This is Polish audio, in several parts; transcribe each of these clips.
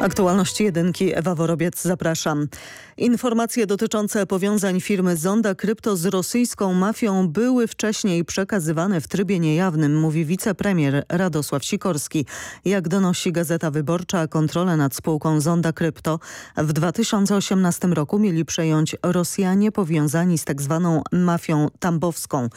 Aktualności jedynki Ewa Worobiec, zapraszam. Informacje dotyczące powiązań firmy Zonda Krypto z rosyjską mafią były wcześniej przekazywane w trybie niejawnym, mówi wicepremier Radosław Sikorski. Jak donosi Gazeta Wyborcza, kontrolę nad spółką Zonda Krypto w 2018 roku mieli przejąć Rosjanie powiązani z tak zwaną mafią tambowską.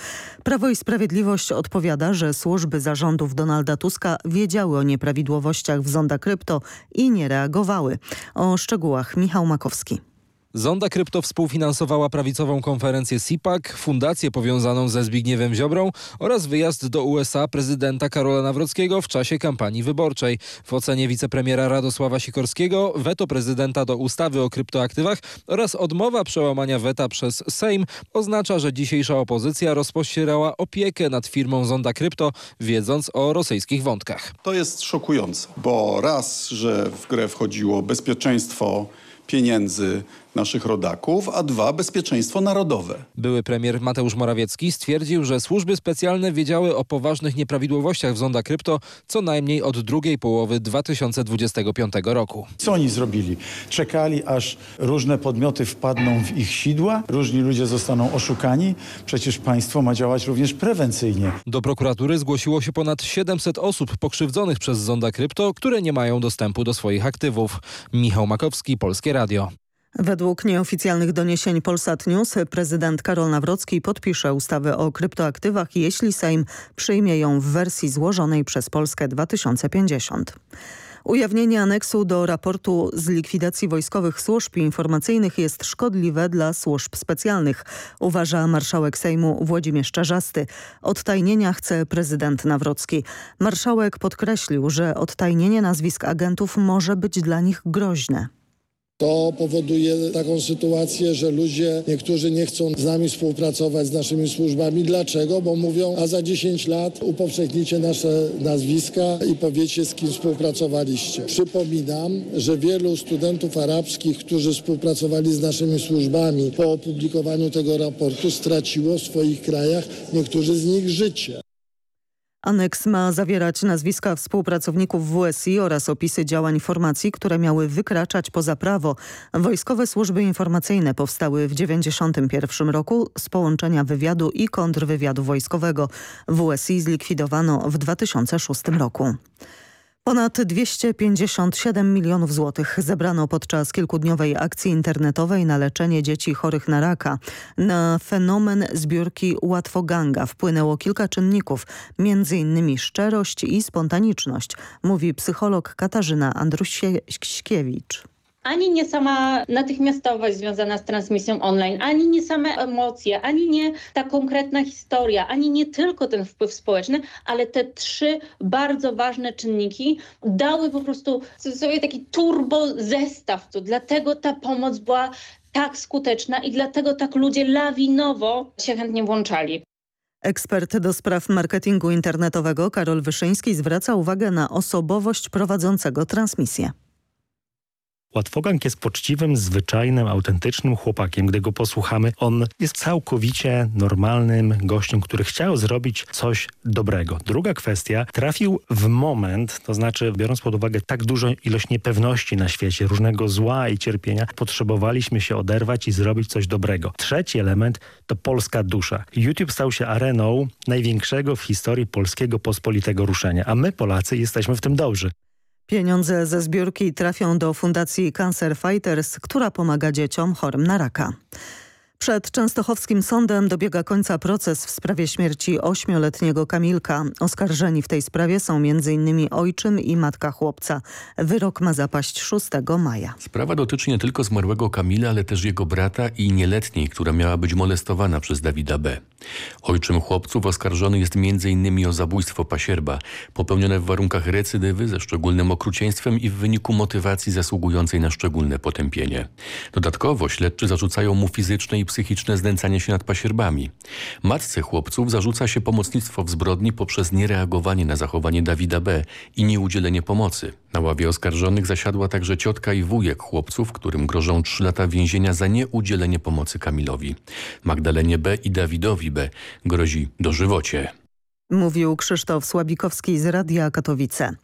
Prawo i Sprawiedliwość odpowiada, że służby zarządów Donalda Tuska wiedziały o nieprawidłowościach w Zonda Krypto i nie reagowały. O szczegółach Michał Makowski. Zonda Krypto współfinansowała prawicową konferencję CIPAC, fundację powiązaną ze Zbigniewem Ziobrą oraz wyjazd do USA prezydenta Karola Nawrockiego w czasie kampanii wyborczej. W ocenie wicepremiera Radosława Sikorskiego weto prezydenta do ustawy o kryptoaktywach oraz odmowa przełamania weta przez Sejm oznacza, że dzisiejsza opozycja rozpościerała opiekę nad firmą Zonda Krypto, wiedząc o rosyjskich wątkach. To jest szokujące, bo raz, że w grę wchodziło bezpieczeństwo pieniędzy naszych rodaków, a dwa bezpieczeństwo narodowe. Były premier Mateusz Morawiecki stwierdził, że służby specjalne wiedziały o poważnych nieprawidłowościach w Zonda Krypto co najmniej od drugiej połowy 2025 roku. Co oni zrobili? Czekali, aż różne podmioty wpadną w ich sidła, różni ludzie zostaną oszukani. Przecież państwo ma działać również prewencyjnie. Do prokuratury zgłosiło się ponad 700 osób pokrzywdzonych przez Zonda Krypto, które nie mają dostępu do swoich aktywów. Michał Makowski, Polskie Radio. Według nieoficjalnych doniesień Polsat News prezydent Karol Nawrocki podpisze ustawę o kryptoaktywach, jeśli Sejm przyjmie ją w wersji złożonej przez Polskę 2050. Ujawnienie aneksu do raportu z likwidacji wojskowych służb informacyjnych jest szkodliwe dla służb specjalnych, uważa marszałek Sejmu Włodzimierz Czarzasty. Odtajnienia chce prezydent Nawrocki. Marszałek podkreślił, że odtajnienie nazwisk agentów może być dla nich groźne. To powoduje taką sytuację, że ludzie, niektórzy nie chcą z nami współpracować, z naszymi służbami. Dlaczego? Bo mówią, a za 10 lat upowszechnicie nasze nazwiska i powiecie, z kim współpracowaliście. Przypominam, że wielu studentów arabskich, którzy współpracowali z naszymi służbami po opublikowaniu tego raportu, straciło w swoich krajach, niektórzy z nich życie. Aneks ma zawierać nazwiska współpracowników WSI oraz opisy działań formacji, które miały wykraczać poza prawo. Wojskowe służby informacyjne powstały w 1991 roku z połączenia wywiadu i kontrwywiadu wojskowego. WSI zlikwidowano w 2006 roku. Ponad 257 milionów złotych zebrano podczas kilkudniowej akcji internetowej na leczenie dzieci chorych na raka. Na fenomen zbiórki Łatwoganga wpłynęło kilka czynników, m.in. szczerość i spontaniczność, mówi psycholog Katarzyna Andrusiewicz ani nie sama natychmiastowość związana z transmisją online, ani nie same emocje, ani nie ta konkretna historia, ani nie tylko ten wpływ społeczny, ale te trzy bardzo ważne czynniki dały po prostu sobie taki turbo zestaw tu. Dlatego ta pomoc była tak skuteczna i dlatego tak ludzie lawinowo się chętnie włączali. Ekspert do spraw marketingu internetowego Karol Wyszyński zwraca uwagę na osobowość prowadzącego transmisję. Łatwogang jest poczciwym, zwyczajnym, autentycznym chłopakiem. Gdy go posłuchamy, on jest całkowicie normalnym gościem, który chciał zrobić coś dobrego. Druga kwestia, trafił w moment, to znaczy biorąc pod uwagę tak dużą ilość niepewności na świecie, różnego zła i cierpienia, potrzebowaliśmy się oderwać i zrobić coś dobrego. Trzeci element to polska dusza. YouTube stał się areną największego w historii polskiego pospolitego ruszenia, a my Polacy jesteśmy w tym dobrzy. Pieniądze ze zbiórki trafią do Fundacji Cancer Fighters, która pomaga dzieciom chorym na raka. Przed częstochowskim sądem dobiega końca proces w sprawie śmierci ośmioletniego Kamilka. Oskarżeni w tej sprawie są m.in. ojczym i matka chłopca. Wyrok ma zapaść 6 maja. Sprawa dotyczy nie tylko zmarłego Kamila, ale też jego brata i nieletniej, która miała być molestowana przez Dawida B. Ojczym chłopców oskarżony jest m.in. o zabójstwo pasierba, popełnione w warunkach recydywy ze szczególnym okrucieństwem i w wyniku motywacji zasługującej na szczególne potępienie. Dodatkowo śledczy zarzucają mu fizyczne i psychiczne znęcanie się nad pasierbami. Matce chłopców zarzuca się pomocnictwo w zbrodni poprzez niereagowanie na zachowanie Dawida B. i nieudzielenie pomocy. Na ławie oskarżonych zasiadła także ciotka i wujek chłopców, którym grożą trzy lata więzienia za nieudzielenie pomocy Kamilowi. Magdalenie B. i Dawidowi B. grozi dożywocie. Mówił Krzysztof Słabikowski z Radia Katowice.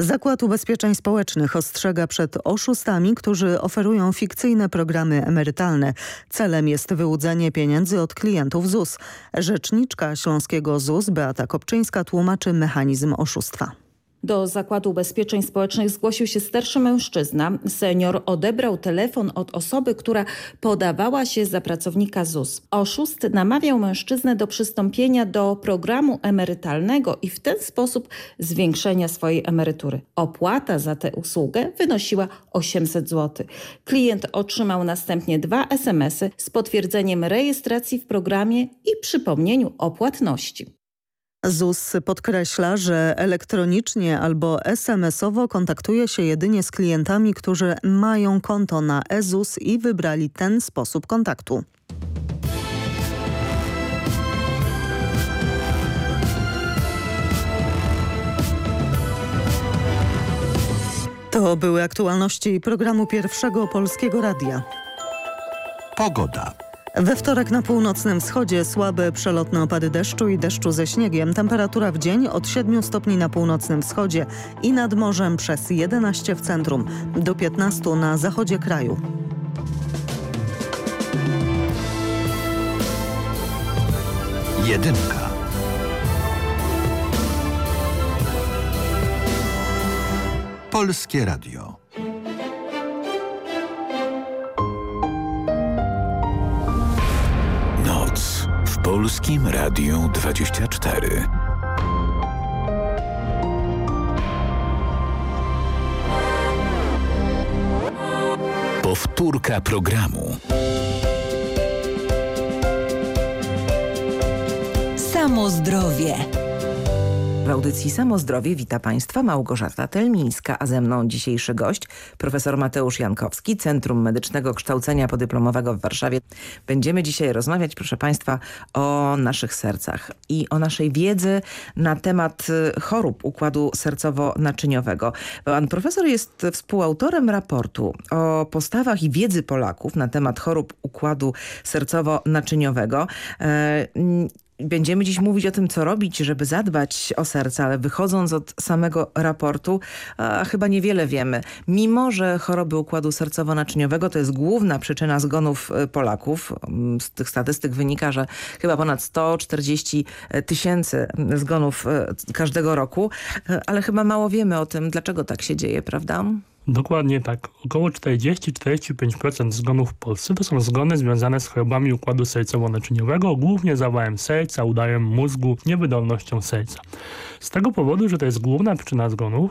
Zakład Ubezpieczeń Społecznych ostrzega przed oszustami, którzy oferują fikcyjne programy emerytalne. Celem jest wyłudzenie pieniędzy od klientów ZUS. Rzeczniczka Śląskiego ZUS Beata Kopczyńska tłumaczy mechanizm oszustwa. Do Zakładu Ubezpieczeń Społecznych zgłosił się starszy mężczyzna. Senior odebrał telefon od osoby, która podawała się za pracownika ZUS. Oszust namawiał mężczyznę do przystąpienia do programu emerytalnego i w ten sposób zwiększenia swojej emerytury. Opłata za tę usługę wynosiła 800 zł. Klient otrzymał następnie dwa SMS-y z potwierdzeniem rejestracji w programie i przypomnieniu o płatności. ZUS podkreśla, że elektronicznie albo SMS-owo kontaktuje się jedynie z klientami, którzy mają konto na eZUS i wybrali ten sposób kontaktu. To były aktualności programu Pierwszego Polskiego Radia. Pogoda. We wtorek na północnym wschodzie słabe przelotne opady deszczu i deszczu ze śniegiem. Temperatura w dzień od 7 stopni na północnym wschodzie i nad morzem przez 11 w centrum, do 15 na zachodzie kraju. Jedynka. Polskie Radio. Polskim Radiu 24. Powtórka programu. Samo zdrowie. W audycji Samozdrowie wita Państwa Małgorzata Telmińska, a ze mną dzisiejszy gość, profesor Mateusz Jankowski, Centrum Medycznego Kształcenia Podyplomowego w Warszawie. Będziemy dzisiaj rozmawiać, proszę Państwa, o naszych sercach i o naszej wiedzy na temat y, chorób układu sercowo-naczyniowego. Pan profesor jest współautorem raportu o postawach i wiedzy Polaków na temat chorób układu sercowo-naczyniowego. Będziemy dziś mówić o tym, co robić, żeby zadbać o serce, ale wychodząc od samego raportu, a, chyba niewiele wiemy. Mimo, że choroby układu sercowo-naczyniowego to jest główna przyczyna zgonów y, Polaków, mm, z tych statystyk wynika, że chyba ponad 140 tysięcy zgonów y, każdego roku, y, ale chyba mało wiemy o tym, dlaczego tak się dzieje, prawda? Dokładnie tak. Około 40-45% zgonów w Polsce to są zgony związane z chorobami układu sercowo-naczyniowego, głównie zawałem serca, udarem mózgu, niewydolnością serca. Z tego powodu, że to jest główna przyczyna zgonów,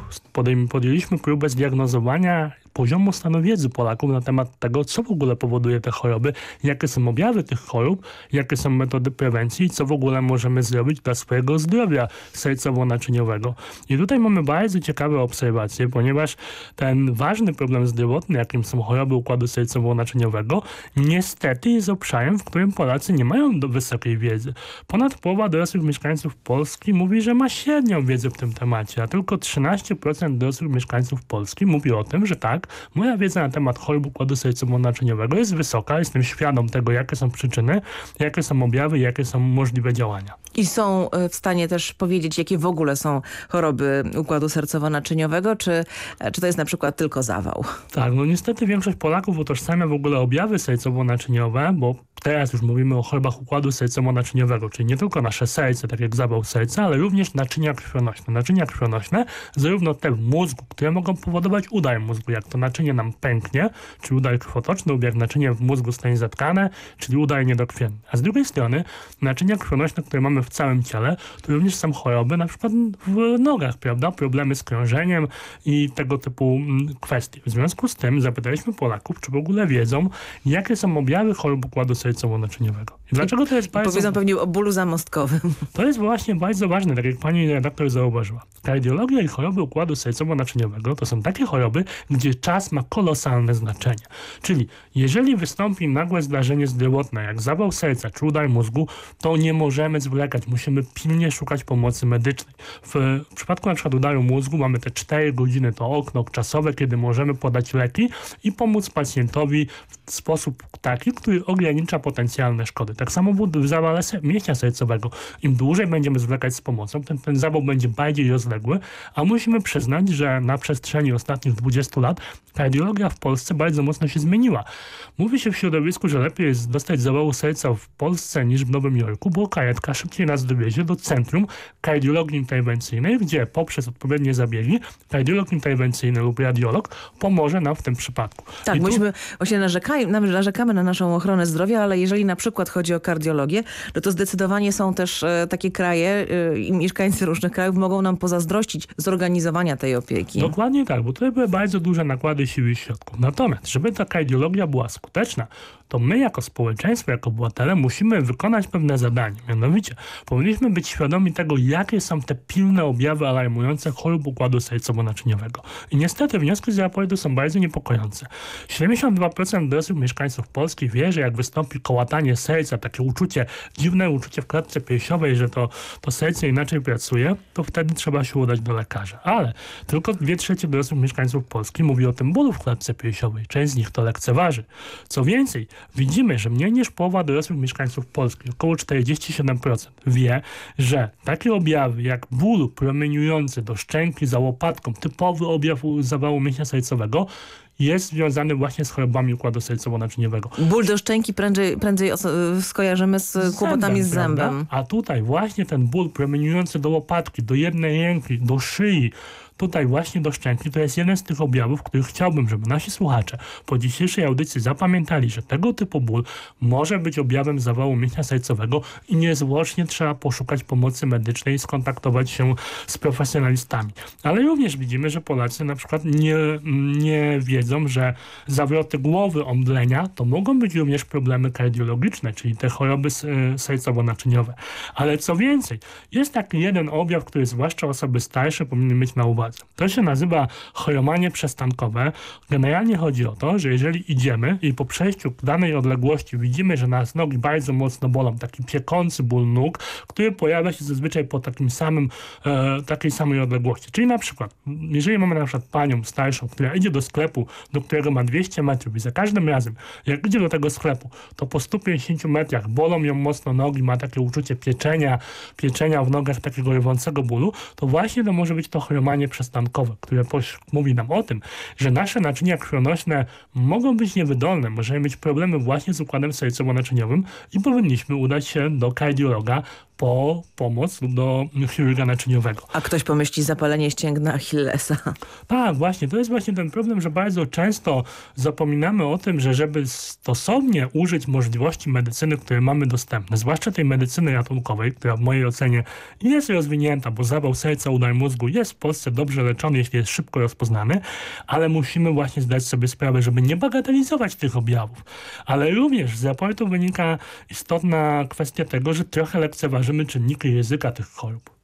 podjęliśmy próbę zdiagnozowania poziomu stanu wiedzy Polaków na temat tego, co w ogóle powoduje te choroby, jakie są objawy tych chorób, jakie są metody prewencji co w ogóle możemy zrobić dla swojego zdrowia sercowo-naczyniowego. I tutaj mamy bardzo ciekawe obserwacje, ponieważ ten ważny problem zdrowotny, jakim są choroby układu sercowo-naczyniowego, niestety jest obszarem, w którym Polacy nie mają do wysokiej wiedzy. Ponad połowa dorosłych mieszkańców Polski mówi, że ma średnią wiedzę w tym temacie, a tylko 13% dorosłych mieszkańców Polski mówi o tym, że tak, moja wiedza na temat chorób układu sercowo-naczyniowego jest wysoka, jestem świadom tego, jakie są przyczyny, jakie są objawy, jakie są możliwe działania. I są e, w stanie też powiedzieć, jakie w ogóle są choroby układu sercowo-naczyniowego, czy, e, czy to jest na przykład tylko zawał? Tak, no niestety większość Polaków utożsamia w ogóle objawy sercowo-naczyniowe, bo teraz już mówimy o chorobach układu sercowo-naczyniowego, czyli nie tylko nasze serce, tak jak zawał serca, ale również naczynia krwionośne. Naczynia krwionośne, zarówno te w mózgu, które mogą powodować udar mózgu, jak to naczynie nam pęknie, czyli udar krwotoczny lub jak naczynie w mózgu stanie zatkane, czyli udar niedokrwienny. A z drugiej strony naczynia krwonośne, które mamy w całym ciele, to również są choroby, na przykład w nogach, prawda? Problemy z krążeniem i tego typu mm, kwestie. W związku z tym zapytaliśmy Polaków, czy w ogóle wiedzą, jakie są objawy chorób układu sercowo-naczyniowego. I dlaczego to jest bardzo... Powiedzą pewnie o bólu zamostkowym. To jest właśnie bardzo ważne, tak jak pani redaktor zauważyła. Kardiologia i choroby układu sercowo-naczyniowego to są takie choroby, gdzie czas ma kolosalne znaczenie. Czyli jeżeli wystąpi nagłe zdarzenie zdrowotne, jak zawał serca czy udar mózgu, to nie możemy zwlekać. Musimy pilnie szukać pomocy medycznej. W przypadku na przykład udaru mózgu mamy te 4 godziny, to okno czasowe, kiedy możemy podać leki i pomóc pacjentowi w sposób taki, który ogranicza potencjalne szkody. Tak samo w zawale mięśnia sercowego. Im dłużej będziemy zwlekać z pomocą, ten, ten zawał będzie bardziej rozległy, a musimy przyznać, że na przestrzeni ostatnich 20 lat kardiologia w Polsce bardzo mocno się zmieniła. Mówi się w środowisku, że lepiej jest dostać zawału serca w Polsce niż w Nowym Jorku, bo karetka szybciej nas dowiezie do centrum kardiologii interwencyjnej, gdzie poprzez odpowiednie zabiegi kardiolog interwencyjny lub radiolog pomoże nam w tym przypadku. Tak, myśmy właśnie narzekamy, narzekamy na naszą ochronę zdrowia, ale jeżeli na przykład chodzi o kardiologię, no to zdecydowanie są też e, takie kraje e, i mieszkańcy różnych krajów mogą nam pozazdrościć zorganizowania tej opieki. Dokładnie tak, bo tutaj były bardzo duże nakłady siły i środków. Natomiast, żeby ta kardiologia była skuteczna, to my jako społeczeństwo, jako obywatele musimy wykonać pewne zadanie. Mianowicie powinniśmy być świadomi tego, jakie są te pilne objawy alarmujące chorób układu sercowo-naczyniowego. I niestety wnioski z raportu są bardzo niepokojące. 72% dorosłych mieszkańców Polski wie, że jak wystąpi kołatanie serca, takie uczucie, dziwne uczucie w klatce piersiowej, że to, to serce inaczej pracuje, to wtedy trzeba się udać do lekarza. Ale tylko dwie trzecie dorosłych mieszkańców Polski mówi o tym bólu w klatce piersiowej. Część z nich to lekceważy. Co więcej, widzimy, że mniej niż połowa dorosłych mieszkańców Polski, około 47% wie, że takie objawy jak ból promieniujący do szczęki za łopatką, typowy objaw zawału mięśnia sercowego, jest związany właśnie z chorobami układu sercowo-naczyniowego. Ból do szczęki prędzej, prędzej skojarzymy z kłopotami z zębem. Prawda? A tutaj właśnie ten ból promieniujący do łopatki, do jednej ręki, do szyi, tutaj właśnie do szczęki to jest jeden z tych objawów, których chciałbym, żeby nasi słuchacze po dzisiejszej audycji zapamiętali, że tego typu ból może być objawem zawału mięśnia sercowego i niezwłocznie trzeba poszukać pomocy medycznej i skontaktować się z profesjonalistami. Ale również widzimy, że Polacy na przykład nie, nie wiedzą, że zawroty głowy, omdlenia to mogą być również problemy kardiologiczne, czyli te choroby sercowo-naczyniowe. Ale co więcej, jest taki jeden objaw, który zwłaszcza osoby starsze powinny mieć na uwadze. To się nazywa chromanie przestankowe. Generalnie chodzi o to, że jeżeli idziemy i po przejściu danej odległości widzimy, że nas nogi bardzo mocno bolą, taki piekący ból nóg, który pojawia się zazwyczaj po takim samym, e, takiej samej odległości. Czyli na przykład, jeżeli mamy na przykład panią starszą, która idzie do sklepu, do którego ma 200 metrów i za każdym razem, jak idzie do tego sklepu, to po 150 metrach bolą ją mocno nogi, ma takie uczucie pieczenia, pieczenia w nogach takiego rywącego bólu, to właśnie to może być to chromanie przestankowe, które mówi nam o tym, że nasze naczynia krwionośne mogą być niewydolne, możemy mieć problemy właśnie z układem sercowo-naczyniowym i powinniśmy udać się do kardiologa po pomoc do chirurga naczyniowego. A ktoś pomyśli zapalenie ścięgna Achillesa. Tak, właśnie. To jest właśnie ten problem, że bardzo często zapominamy o tym, że żeby stosownie użyć możliwości medycyny, które mamy dostępne, zwłaszcza tej medycyny ratunkowej, która w mojej ocenie jest rozwinięta, bo zawał serca, udar mózgu jest w Polsce dobrze leczony, jeśli jest szybko rozpoznany, ale musimy właśnie zdać sobie sprawę, żeby nie bagatelizować tych objawów. Ale również z raportu wynika istotna kwestia tego, że trochę lekceważymy zauważymy czynniki ryzyka tych chorób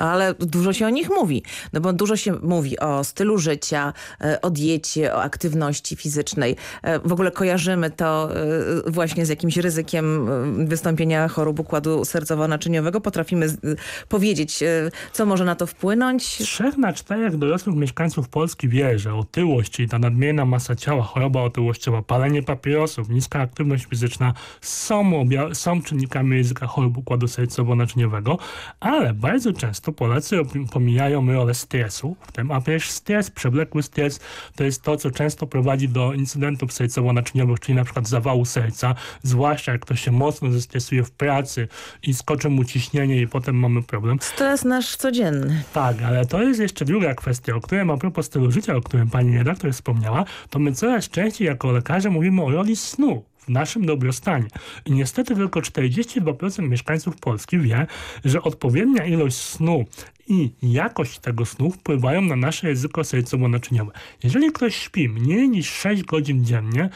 ale dużo się o nich mówi. No bo dużo się mówi o stylu życia, e, o diecie, o aktywności fizycznej. E, w ogóle kojarzymy to e, właśnie z jakimś ryzykiem wystąpienia chorób układu sercowo-naczyniowego. Potrafimy powiedzieć, co może na to wpłynąć? Trzech na czterech dorosłych mieszkańców Polski wie, że otyłość, czyli ta nadmierna masa ciała, choroba otyłościowa, palenie papierosów, niska aktywność fizyczna są, są czynnikami ryzyka chorób układu sercowo-naczyniowego, ale bardzo często często Polacy pomijają rolę stresu w tym, a przecież stres, przewlekły stres to jest to, co często prowadzi do incydentów sercowo-naczyniowych, czyli na przykład zawału serca, zwłaszcza jak ktoś się mocno zestresuje w pracy i skoczy mu ciśnienie i potem mamy problem. Stres nasz codzienny. Tak, ale to jest jeszcze druga kwestia, o której a propos stylu życia, o którym pani redaktor wspomniała, to my coraz częściej jako lekarze mówimy o roli snu w naszym dobrostanie. I niestety tylko 42% mieszkańców Polski wie, że odpowiednia ilość snu i jakość tego snu wpływają na nasze ryzyko sercowo-naczyniowe. Jeżeli ktoś śpi mniej niż 6 godzin dziennie,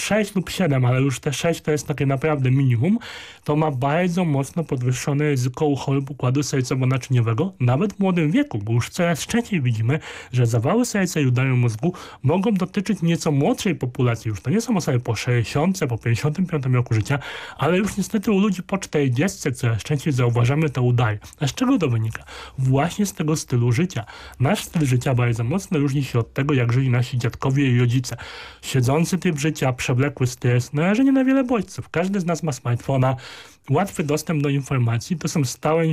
6 lub 7, ale już te 6 to jest takie naprawdę minimum, to ma bardzo mocno podwyższone ryzyko chorób układu sercowo-naczyniowego, nawet w młodym wieku, bo już coraz częściej widzimy, że zawały serca i udary mózgu mogą dotyczyć nieco młodszej populacji. Już to nie są osoby po 60, po 55 roku życia, ale już niestety u ludzi po 40 coraz częściej zauważamy te udary. A z czego to wynika? Właśnie z tego stylu życia. Nasz styl życia bardzo mocno różni się od tego, jak żyli nasi dziadkowie i rodzice. Siedzący typ życia, przewlekły stres, narażenie na wiele bodźców. Każdy z nas ma smartfona, łatwy dostęp do informacji, to są stałe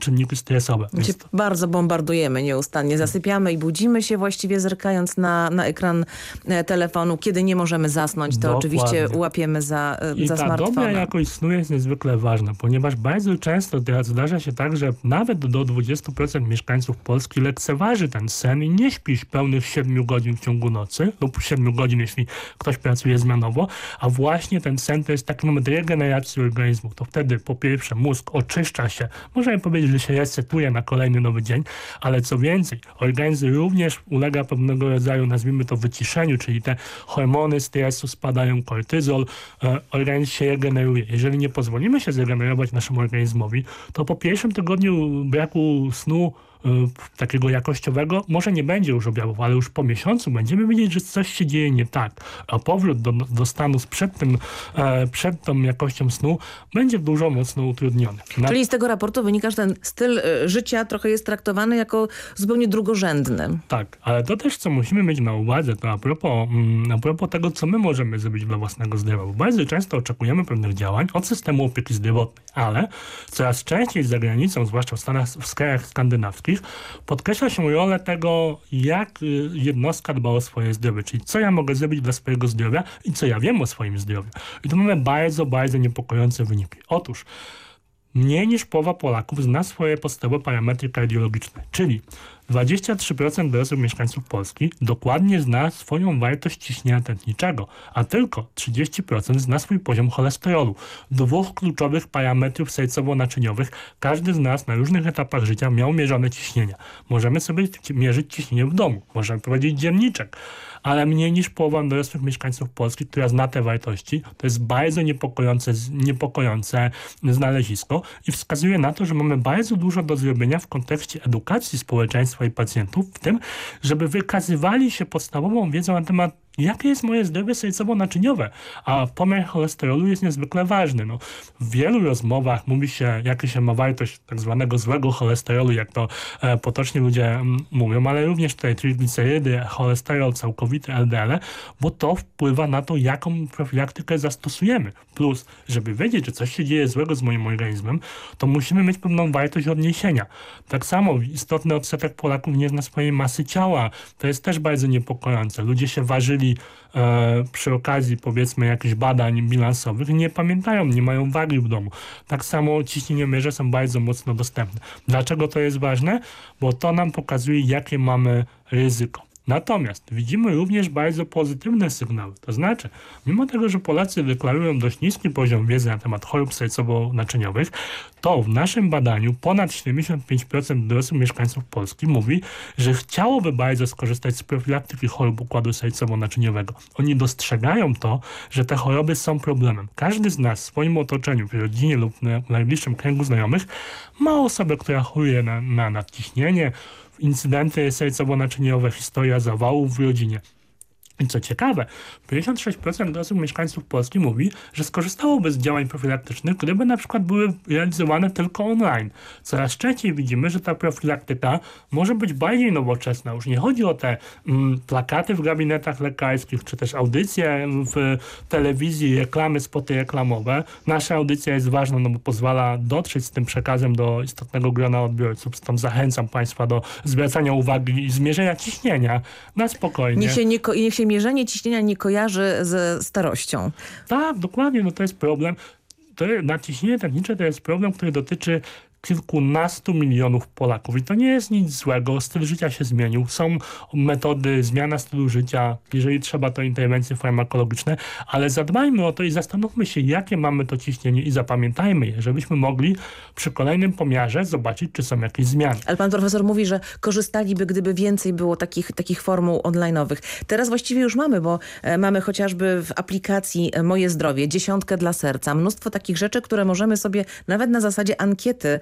czynniki stresowe. Gdzie to... Bardzo bombardujemy nieustannie, zasypiamy i budzimy się właściwie zerkając na, na ekran e, telefonu. Kiedy nie możemy zasnąć, to Dokładnie. oczywiście łapiemy za, e, I za ta dobra jakość snu jest niezwykle ważna, ponieważ bardzo często teraz zdarza się tak, że nawet do 20% mieszkańców Polski lekceważy ten sen i nie śpi pełnych 7 godzin w ciągu nocy lub 7 godzin, jeśli ktoś pracuje zmianowo, a właśnie ten sen to jest taki moment regeneracji organizmu. To wtedy po pierwsze mózg oczyszcza się, możemy powiedzieć, że się resetuje na kolejny nowy dzień, ale co więcej, organizm również ulega pewnego rodzaju, nazwijmy to wyciszeniu, czyli te hormony stresu spadają, kortyzol, e, organizm się regeneruje. Jeżeli nie pozwolimy się zregenerować naszemu organizmowi, to po pierwszym tygodniu braku snu takiego jakościowego może nie będzie już objawów, ale już po miesiącu będziemy wiedzieć, że coś się dzieje nie tak. A powrót do, do stanu sprzed, tym, e, przed tą jakością snu będzie dużo mocno utrudniony. Na... Czyli z tego raportu wynika, że ten styl e, życia trochę jest traktowany jako zupełnie drugorzędny. Tak, ale to też, co musimy mieć na uwadze, to a propos, mm, a propos tego, co my możemy zrobić dla własnego zdrowia. Bo bardzo często oczekujemy pewnych działań od systemu opieki zdrowotnej, ale coraz częściej za granicą, zwłaszcza w, Stanach, w krajach skandynawskich, podkreśla się rolę tego, jak y, jednostka dba o swoje zdrowie, czyli co ja mogę zrobić dla swojego zdrowia i co ja wiem o swoim zdrowiu. I tu mamy bardzo, bardzo niepokojące wyniki. Otóż mniej niż połowa Polaków zna swoje podstawowe parametry kardiologiczne, czyli 23% dorosłych mieszkańców Polski dokładnie zna swoją wartość ciśnienia tętniczego, a tylko 30% zna swój poziom cholesterolu. Dwóch kluczowych parametrów sercowo-naczyniowych każdy z nas na różnych etapach życia miał mierzone ciśnienia. Możemy sobie mierzyć ciśnienie w domu, możemy prowadzić dzienniczek, ale mniej niż połowa dorosłych mieszkańców Polski, która zna te wartości, to jest bardzo niepokojące, niepokojące znalezisko i wskazuje na to, że mamy bardzo dużo do zrobienia w kontekście edukacji społeczeństwa i pacjentów, w tym, żeby wykazywali się podstawową wiedzą na temat jakie jest moje zdrowie sercowo-naczyniowe, a pomiar cholesterolu jest niezwykle ważny. No, w wielu rozmowach mówi się, jakie się ma wartość tak zwanego złego cholesterolu, jak to e, potocznie ludzie m, mm, mówią, ale również tutaj triglicerydy, cholesterol całkowity, LDL, bo to wpływa na to, jaką profilaktykę zastosujemy. Plus, żeby wiedzieć, że coś się dzieje złego z moim organizmem, to musimy mieć pewną wartość odniesienia. Tak samo istotny odsetek Polaków nie zna swojej masy ciała. To jest też bardzo niepokojące. Ludzie się ważyli e, przy okazji powiedzmy jakichś badań bilansowych nie pamiętają, nie mają wagi w domu. Tak samo ciśnieniomierze są bardzo mocno dostępne. Dlaczego to jest ważne? Bo to nam pokazuje jakie mamy ryzyko. Natomiast widzimy również bardzo pozytywne sygnały. To znaczy, mimo tego, że Polacy deklarują dość niski poziom wiedzy na temat chorób sercowo-naczyniowych, to w naszym badaniu ponad 75% dorosłych mieszkańców Polski mówi, że chciałoby bardzo skorzystać z profilaktyki chorób układu sercowo-naczyniowego. Oni dostrzegają to, że te choroby są problemem. Każdy z nas w swoim otoczeniu, w rodzinie lub w najbliższym kręgu znajomych ma osobę, która choruje na, na nadciśnienie, incydenty sercowo-naczyniowe, historia zawałów w rodzinie. I co ciekawe, 56% osób mieszkańców Polski mówi, że skorzystałoby z działań profilaktycznych, gdyby na przykład były realizowane tylko online. Coraz częściej widzimy, że ta profilaktyka może być bardziej nowoczesna. Już nie chodzi o te mm, plakaty w gabinetach lekarskich, czy też audycje w telewizji, reklamy, spoty reklamowe. Nasza audycja jest ważna, no bo pozwala dotrzeć z tym przekazem do istotnego grona odbiorców. Stąd zachęcam Państwa do zwracania uwagi i zmierzenia ciśnienia na spokojnie. Niech się, nie, się mierzenie ciśnienia nie kojarzy ze starością. Tak, dokładnie, no to jest problem. To naciśnienie tętnicze to jest problem, który dotyczy kilkunastu milionów Polaków. I to nie jest nic złego. Styl życia się zmienił. Są metody, zmiana stylu życia. Jeżeli trzeba, to interwencje farmakologiczne, ale zadbajmy o to i zastanówmy się, jakie mamy to ciśnienie i zapamiętajmy je, żebyśmy mogli przy kolejnym pomiarze zobaczyć, czy są jakieś zmiany. Ale pan profesor mówi, że korzystaliby, gdyby więcej było takich, takich formuł online'owych. Teraz właściwie już mamy, bo e, mamy chociażby w aplikacji e, Moje Zdrowie, dziesiątkę dla serca, mnóstwo takich rzeczy, które możemy sobie nawet na zasadzie ankiety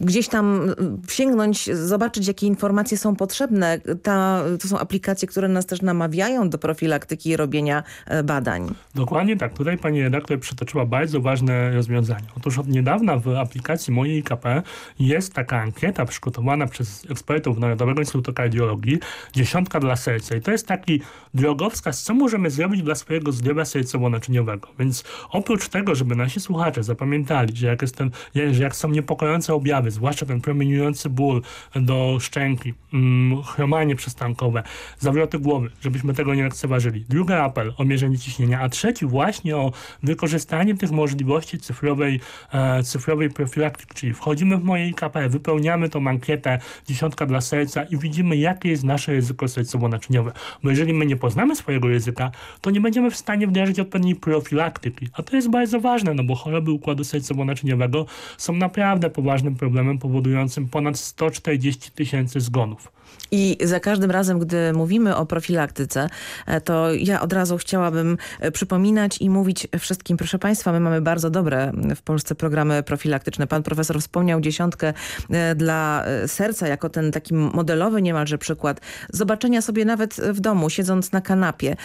gdzieś tam sięgnąć, zobaczyć jakie informacje są potrzebne. Ta, to są aplikacje, które nas też namawiają do profilaktyki i robienia e, badań. Dokładnie tak. Tutaj pani redaktor przytoczyła bardzo ważne rozwiązanie. Otóż od niedawna w aplikacji mojej IKP jest taka ankieta przygotowana przez ekspertów Narodowego Instytutu Kardiologii, dziesiątka dla serca. I to jest taki drogowskaz, co możemy zrobić dla swojego zdrowia sercowo-naczyniowego. Więc oprócz tego, żeby nasi słuchacze zapamiętali, że jak jest ten, że jak są niepokojące objawy, zwłaszcza ten promieniujący ból do szczęki, mm, chromanie przystankowe, zawroty głowy, żebyśmy tego nie lekceważyli. Drugi apel o mierzenie ciśnienia, a trzeci właśnie o wykorzystanie tych możliwości cyfrowej, e, cyfrowej profilaktyki, czyli wchodzimy w moje IKP, wypełniamy tą ankietę dziesiątka dla serca i widzimy, jakie jest nasze ryzyko sercowo-naczyniowe. Bo jeżeli my nie poznamy swojego ryzyka, to nie będziemy w stanie wdrożyć odpowiedniej profilaktyki. A to jest bardzo ważne, no bo choroby układu sercowo-naczyniowego są naprawdę poważnym problemem powodującym ponad 140 tysięcy zgonów. I za każdym razem, gdy mówimy o profilaktyce, e, to ja od razu chciałabym e, przypominać i mówić wszystkim, proszę Państwa, my mamy bardzo dobre w Polsce programy profilaktyczne. Pan profesor wspomniał dziesiątkę e, dla serca, jako ten taki modelowy niemalże przykład. Zobaczenia sobie nawet w domu, siedząc na kanapie,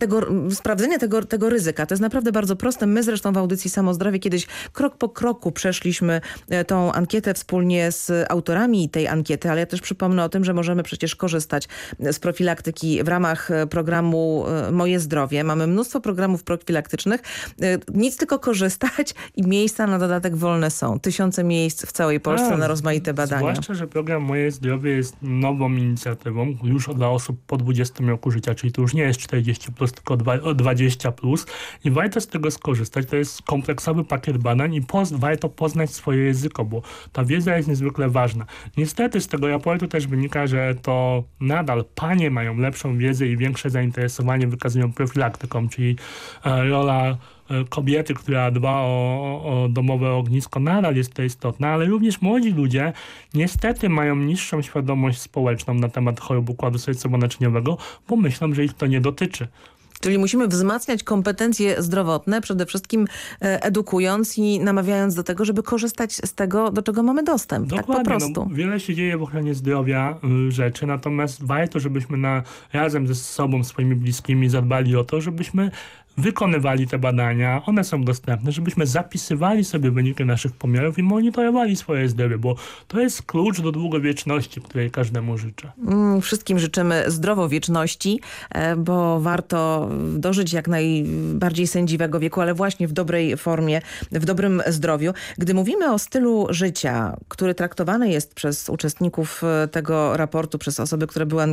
tego, sprawdzenia tego, tego ryzyka. To jest naprawdę bardzo proste. My zresztą w audycji Samozdrowie kiedyś krok po kroku przeszliśmy tą ankietę wspólnie z autorami tej ankiety, ale ja też przypomnę o tym, że możemy przecież korzystać z profilaktyki w ramach e, programu e, Moje Zdrowie. Mamy mnóstwo programów profilaktycznych. E, nic tylko korzystać i miejsca na dodatek wolne są. Tysiące miejsc w całej Polsce A, na rozmaite badania. Zwłaszcza, że program Moje Zdrowie jest nową inicjatywą już dla osób po 20 roku życia, czyli to już nie jest 40 plus, tylko 20 plus i warto z tego skorzystać. To jest kompleksowy pakiet badań i poz warto poznać swoje ryzyko, bo ta wiedza jest niezwykle ważna. Niestety z tego raportu też wynika wynika, że to nadal panie mają lepszą wiedzę i większe zainteresowanie wykazują profilaktyką, czyli e, rola e, kobiety, która dba o, o, domowe ognisko nadal jest to istotna, ale również młodzi ludzie niestety mają niższą świadomość społeczną na temat chorób układu sercowo-naczyniowego, bo myślą, że ich to nie dotyczy. Czyli musimy wzmacniać kompetencje zdrowotne, przede wszystkim e, edukując i namawiając do tego, żeby korzystać z tego, do czego mamy dostęp. Dokładnie, tak po prostu. No, wiele się dzieje w ochronie zdrowia y, rzeczy, natomiast warto, żebyśmy na, razem ze sobą, swoimi bliskimi zadbali o to, żebyśmy wykonywali te badania, one są dostępne, żebyśmy zapisywali sobie wyniki naszych pomiarów i monitorowali swoje zdrowie, bo to jest klucz do długowieczności, której każdemu życzę. Mm, wszystkim życzymy zdrowowieczności, e, bo warto dożyć jak najbardziej sędziwego wieku, ale właśnie w dobrej formie, w dobrym zdrowiu. Gdy mówimy o stylu życia, który traktowany jest przez uczestników e, tego raportu, przez osoby, które były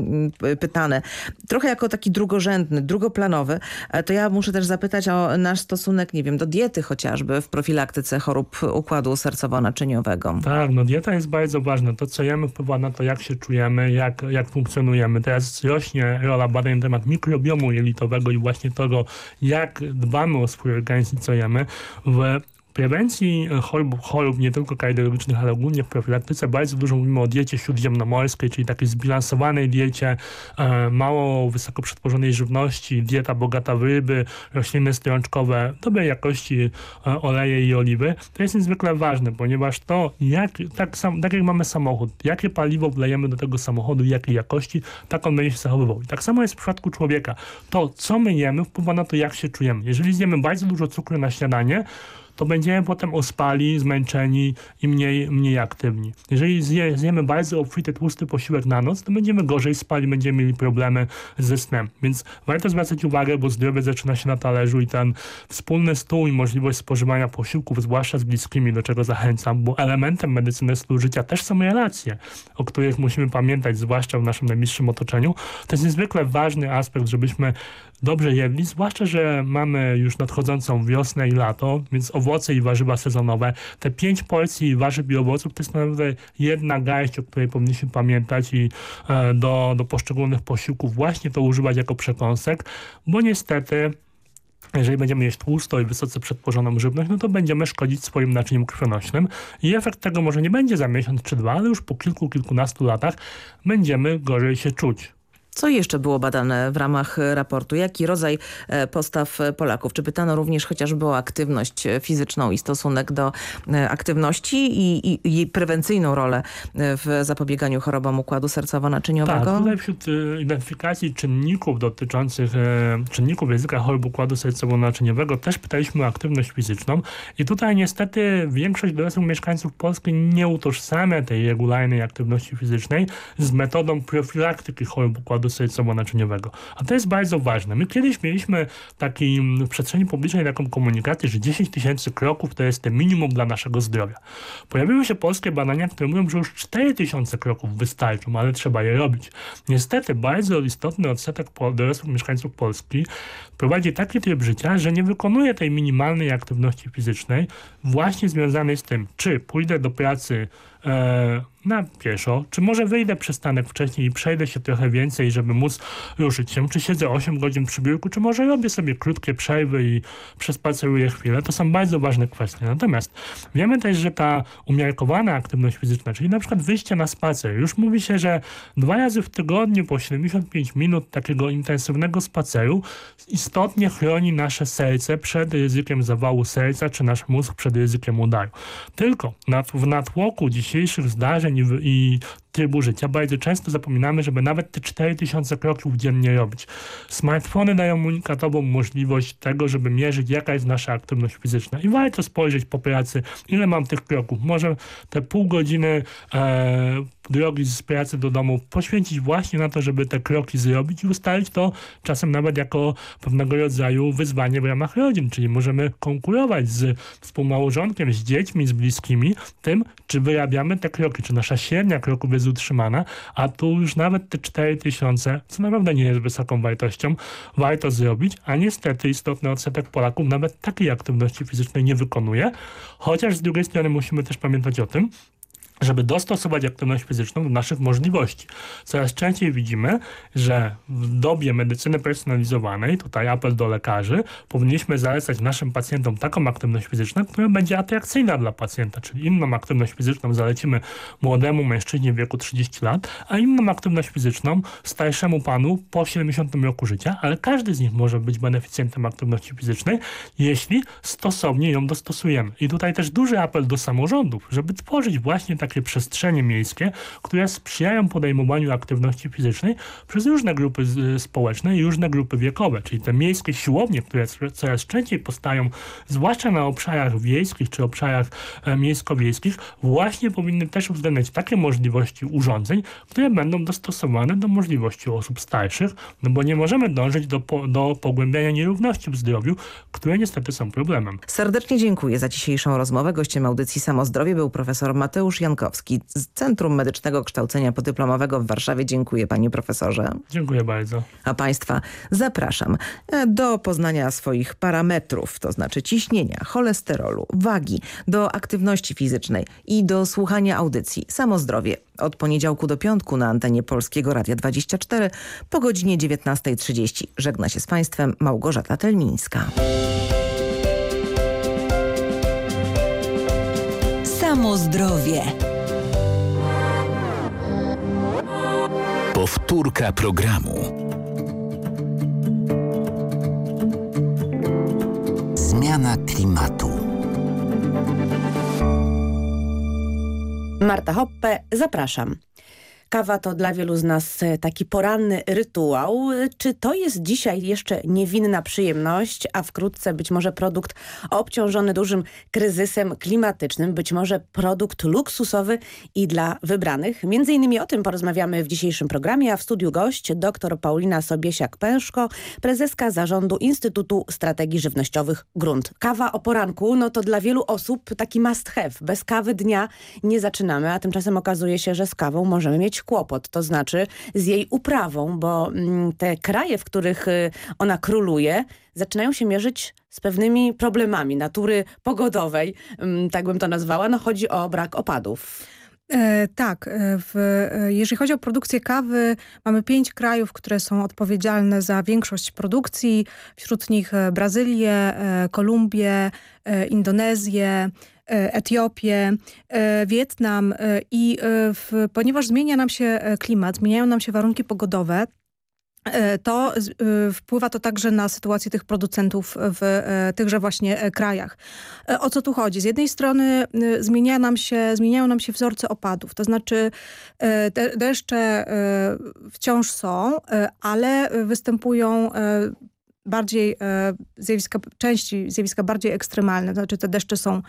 pytane, trochę jako taki drugorzędny, drugoplanowy, e, to ja muszę muszę też zapytać o nasz stosunek, nie wiem, do diety chociażby w profilaktyce chorób układu sercowo-naczyniowego. Tak, no dieta jest bardzo ważna. To, co jemy, wpływa na to, jak się czujemy, jak, jak funkcjonujemy. Teraz rośnie rola badań na temat mikrobiomu jelitowego i właśnie tego, jak dbamy o swój organizm i co jemy. W prewencji e, chorób, chorób nie tylko kardiologicznych, ale ogólnie w profilaktyce bardzo dużo mówimy o diecie śródziemnomorskiej, czyli takiej zbilansowanej diecie, e, mało wysoko przetworzonej żywności, dieta bogata w ryby, rośliny strączkowe, dobrej jakości e, oleje i oliwy. To jest niezwykle ważne, ponieważ to, jak, tak, sam, tak jak mamy samochód, jakie paliwo wlejemy do tego samochodu, jakiej jakości, tak on będzie się zachowywał. I tak samo jest w przypadku człowieka. To, co my jemy, wpływa na to, jak się czujemy. Jeżeli zjemy bardzo dużo cukru na śniadanie, to będziemy potem ospali, zmęczeni i mniej, mniej aktywni. Jeżeli zje, zjemy bardzo obfity, tłusty posiłek na noc, to będziemy gorzej spali, będziemy mieli problemy ze snem. Więc warto zwracać uwagę, bo zdrowie zaczyna się na talerzu i ten wspólny stół i możliwość spożywania posiłków, zwłaszcza z bliskimi, do czego zachęcam, bo elementem medycyny życia też są relacje, o których musimy pamiętać, zwłaszcza w naszym najbliższym otoczeniu. To jest niezwykle ważny aspekt, żebyśmy dobrze jedli, zwłaszcza, że mamy już nadchodzącą wiosnę i lato, więc owoce i warzywa sezonowe. Te pięć porcji warzyw i owoców to jest naprawdę jedna garść, o której powinniśmy pamiętać i e, do, do poszczególnych posiłków właśnie to używać jako przekąsek, bo niestety jeżeli będziemy jeść tłusto i wysoce przetworzoną żywność, no to będziemy szkodzić swoim naczyniom krwionośnym i efekt tego może nie będzie za miesiąc czy dwa, ale już po kilku, kilkunastu latach będziemy gorzej się czuć. Co jeszcze było badane w ramach raportu? Jaki rodzaj e, postaw Polaków? Czy pytano również chociażby o aktywność fizyczną i stosunek do e, aktywności i, i, i prewencyjną rolę e, w zapobieganiu chorobom układu sercowo-naczyniowego? Tak, tutaj wśród identyfikacji czynników dotyczących czynników ryzyka chorób układu sercowo-naczyniowego też pytaliśmy o aktywność fizyczną i tutaj niestety większość dorosłych mieszkańców Polski nie utożsamia tej regularnej aktywności fizycznej z metodą profilaktyki chorób układu układu sercowo-naczyniowego. A to jest bardzo ważne. My kiedyś mieliśmy taki w przestrzeni publicznej taką komunikację, że 10 tysięcy kroków to jest te minimum dla naszego zdrowia. Pojawiły się polskie badania, które mówią, że już 4 tysiące kroków wystarczą, ale trzeba je robić. Niestety bardzo istotny odsetek dorosłych mieszkańców Polski prowadzi taki tryb życia, że nie wykonuje tej minimalnej aktywności fizycznej właśnie związanej z tym, czy pójdę do pracy na pieszo, czy może wyjdę przystanek wcześniej i przejdę się trochę więcej, żeby móc ruszyć się, czy siedzę 8 godzin przy biurku, czy może robię sobie krótkie przerwy i przespaceruję chwilę. To są bardzo ważne kwestie. Natomiast wiemy też, że ta umiarkowana aktywność fizyczna, czyli na przykład wyjście na spacer, już mówi się, że dwa razy w tygodniu po 75 minut takiego intensywnego spaceru istotnie chroni nasze serce przed ryzykiem zawału serca, czy nasz mózg przed ryzykiem udaru. Tylko w natłoku dzisiejszych zdarzeń i, i trybu życia. Bardzo często zapominamy, żeby nawet te 4000 kroków dziennie robić. Smartfony dają unikatową możliwość tego, żeby mierzyć jaka jest nasza aktywność fizyczna i warto spojrzeć po pracy, ile mam tych kroków. Może te pół godziny e, drogi z pracy do domu poświęcić właśnie na to, żeby te kroki zrobić i ustalić to czasem nawet jako pewnego rodzaju wyzwanie w ramach rodzin, czyli możemy konkurować z współmałżonkiem, z dziećmi, z bliskimi tym, czy wyrabiamy te kroki, czy nasza średnia kroków jest utrzymana, a tu już nawet te 4000, co naprawdę nie jest wysoką wartością, warto zrobić, a niestety istotny odsetek Polaków nawet takiej aktywności fizycznej nie wykonuje, chociaż z drugiej strony musimy też pamiętać o tym, żeby dostosować aktywność fizyczną do naszych możliwości. Coraz częściej widzimy, że w dobie medycyny personalizowanej, tutaj apel do lekarzy, powinniśmy zalecać naszym pacjentom taką aktywność fizyczną, która będzie atrakcyjna dla pacjenta, czyli inną aktywność fizyczną zalecimy młodemu mężczyźnie w wieku 30 lat, a inną aktywność fizyczną starszemu panu po 70 roku życia, ale każdy z nich może być beneficjentem aktywności fizycznej, jeśli stosownie ją dostosujemy. I tutaj też duży apel do samorządów, żeby tworzyć właśnie takie takie przestrzenie miejskie, które sprzyjają podejmowaniu aktywności fizycznej przez różne grupy społeczne i różne grupy wiekowe, czyli te miejskie siłownie, które coraz częściej powstają, zwłaszcza na obszarach wiejskich czy obszarach e, miejsko-wiejskich, właśnie powinny też uwzględniać takie możliwości urządzeń, które będą dostosowane do możliwości osób starszych, no bo nie możemy dążyć do, do pogłębiania nierówności w zdrowiu, które niestety są problemem. Serdecznie dziękuję za dzisiejszą rozmowę. Gościem audycji Samozdrowie był profesor Mateusz Jankowski z Centrum Medycznego Kształcenia Podyplomowego w Warszawie. Dziękuję panie profesorze. Dziękuję bardzo. A państwa zapraszam e, do poznania swoich parametrów, to znaczy ciśnienia, cholesterolu, wagi, do aktywności fizycznej i do słuchania audycji Samozdrowie od poniedziałku do piątku na antenie Polskiego Radia 24 po godzinie 19.30. Żegna się z państwem Małgorzata Telmińska. Samo zdrowie. Powtórka programu. Zmiana klimatu. Marta Hoppe, zapraszam. Kawa to dla wielu z nas e, taki poranny rytuał. Czy to jest dzisiaj jeszcze niewinna przyjemność, a wkrótce być może produkt obciążony dużym kryzysem klimatycznym, być może produkt luksusowy i dla wybranych? Między innymi o tym porozmawiamy w dzisiejszym programie, a w studiu gość dr Paulina Sobiesiak-Pęszko, prezeska zarządu Instytutu Strategii Żywnościowych Grunt. Kawa o poranku, no to dla wielu osób taki must have. Bez kawy dnia nie zaczynamy, a tymczasem okazuje się, że z kawą możemy mieć kłopot, to znaczy z jej uprawą, bo mm, te kraje, w których y, ona króluje, zaczynają się mierzyć z pewnymi problemami natury pogodowej, mm, tak bym to nazwała. No chodzi o brak opadów. E, tak, e, w, e, jeżeli chodzi o produkcję kawy, mamy pięć krajów, które są odpowiedzialne za większość produkcji, wśród nich e, Brazylię, Kolumbię, Indonezję, Etiopię, Wietnam i w, ponieważ zmienia nam się klimat, zmieniają nam się warunki pogodowe, to wpływa to także na sytuację tych producentów w tychże właśnie krajach. O co tu chodzi? Z jednej strony zmienia nam się, zmieniają nam się wzorce opadów, to znaczy deszcze wciąż są, ale występują bardziej e, zjawiska, części zjawiska bardziej ekstremalne, to znaczy te deszcze są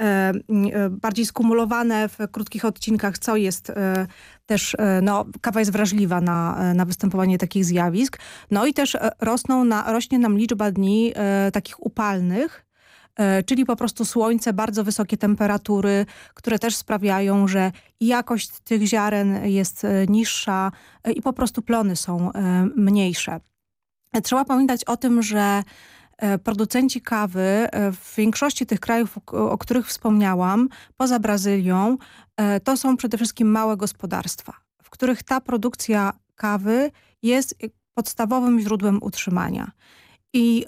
e, e, bardziej skumulowane w krótkich odcinkach, co jest też, no kawa jest wrażliwa na, na występowanie takich zjawisk. No i też rosną na, rośnie nam liczba dni takich upalnych, czyli po prostu słońce, bardzo wysokie temperatury, które też sprawiają, że jakość tych ziaren jest niższa i po prostu plony są mniejsze. Trzeba pamiętać o tym, że e, producenci kawy e, w większości tych krajów, o których wspomniałam, poza Brazylią, e, to są przede wszystkim małe gospodarstwa, w których ta produkcja kawy jest podstawowym źródłem utrzymania. I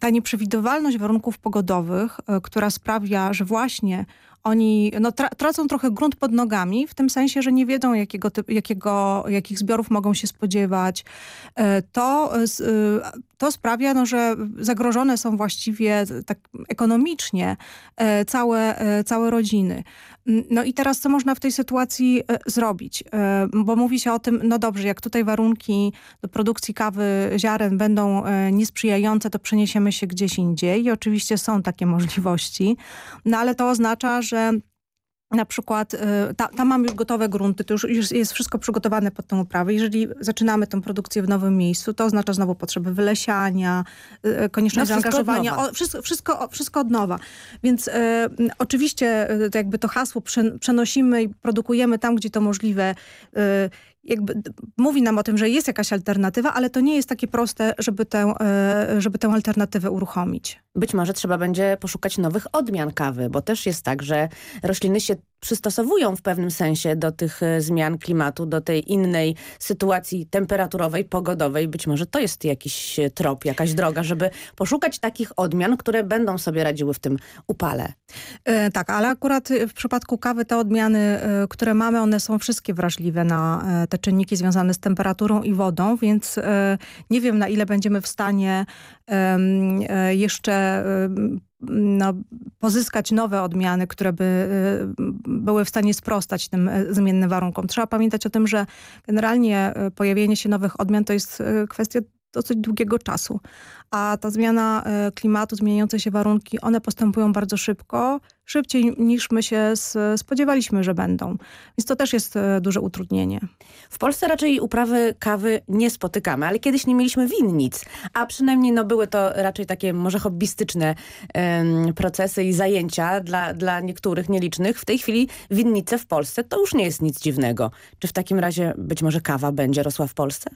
ta nieprzewidywalność warunków pogodowych, która sprawia, że właśnie oni no, tra tracą trochę grunt pod nogami, w tym sensie, że nie wiedzą, jakiego, jakiego, jakich zbiorów mogą się spodziewać. E, to, e, to sprawia, no, że zagrożone są właściwie tak ekonomicznie e, całe, całe rodziny. No i teraz co można w tej sytuacji zrobić? Bo mówi się o tym, no dobrze, jak tutaj warunki do produkcji kawy ziaren będą niesprzyjające, to przeniesiemy się gdzieś indziej i oczywiście są takie możliwości, no ale to oznacza, że na przykład y, ta, tam mamy już gotowe grunty, to już jest wszystko przygotowane pod tą uprawę. Jeżeli zaczynamy tę produkcję w nowym miejscu, to oznacza znowu potrzebę wylesiania, y, konieczność no, zaangażowania. O, wszystko, wszystko, wszystko od nowa. Więc y, oczywiście to jakby to hasło przenosimy i produkujemy tam, gdzie to możliwe. Y, jakby mówi nam o tym, że jest jakaś alternatywa, ale to nie jest takie proste, żeby tę, żeby tę alternatywę uruchomić. Być może trzeba będzie poszukać nowych odmian kawy, bo też jest tak, że rośliny się przystosowują w pewnym sensie do tych e, zmian klimatu, do tej innej sytuacji temperaturowej, pogodowej. Być może to jest jakiś e, trop, jakaś droga, żeby poszukać takich odmian, które będą sobie radziły w tym upale. E, tak, ale akurat w przypadku kawy te odmiany, e, które mamy, one są wszystkie wrażliwe na e, te czynniki związane z temperaturą i wodą, więc e, nie wiem na ile będziemy w stanie jeszcze no, pozyskać nowe odmiany, które by były w stanie sprostać tym e, zmiennym warunkom. Trzeba pamiętać o tym, że generalnie e, pojawienie się nowych odmian to jest e, kwestia dosyć długiego czasu. A ta zmiana klimatu, zmieniające się warunki, one postępują bardzo szybko szybciej niż my się spodziewaliśmy, że będą. Więc to też jest e, duże utrudnienie. W Polsce raczej uprawy kawy nie spotykamy, ale kiedyś nie mieliśmy winnic, a przynajmniej no, były to raczej takie może hobbystyczne um, procesy i zajęcia dla, dla niektórych nielicznych. W tej chwili winnice w Polsce to już nie jest nic dziwnego. Czy w takim razie być może kawa będzie rosła w Polsce?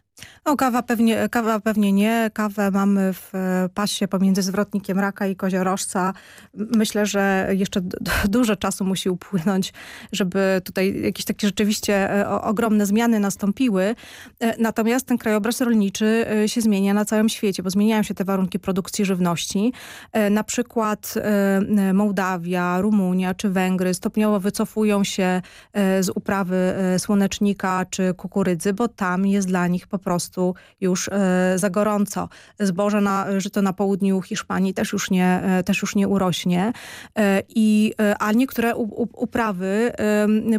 No kawa pewnie, kawa pewnie nie. Kawę mamy w w pasie pomiędzy zwrotnikiem Raka i Koziorożca. Myślę, że jeszcze dużo czasu musi upłynąć, żeby tutaj jakieś takie rzeczywiście ogromne zmiany nastąpiły. Natomiast ten krajobraz rolniczy się zmienia na całym świecie, bo zmieniają się te warunki produkcji żywności. Na przykład Mołdawia, Rumunia czy Węgry stopniowo wycofują się z uprawy słonecznika czy kukurydzy, bo tam jest dla nich po prostu już za gorąco. Zboże na, żyto na południu Hiszpanii też już nie, też już nie urośnie. I, a niektóre uprawy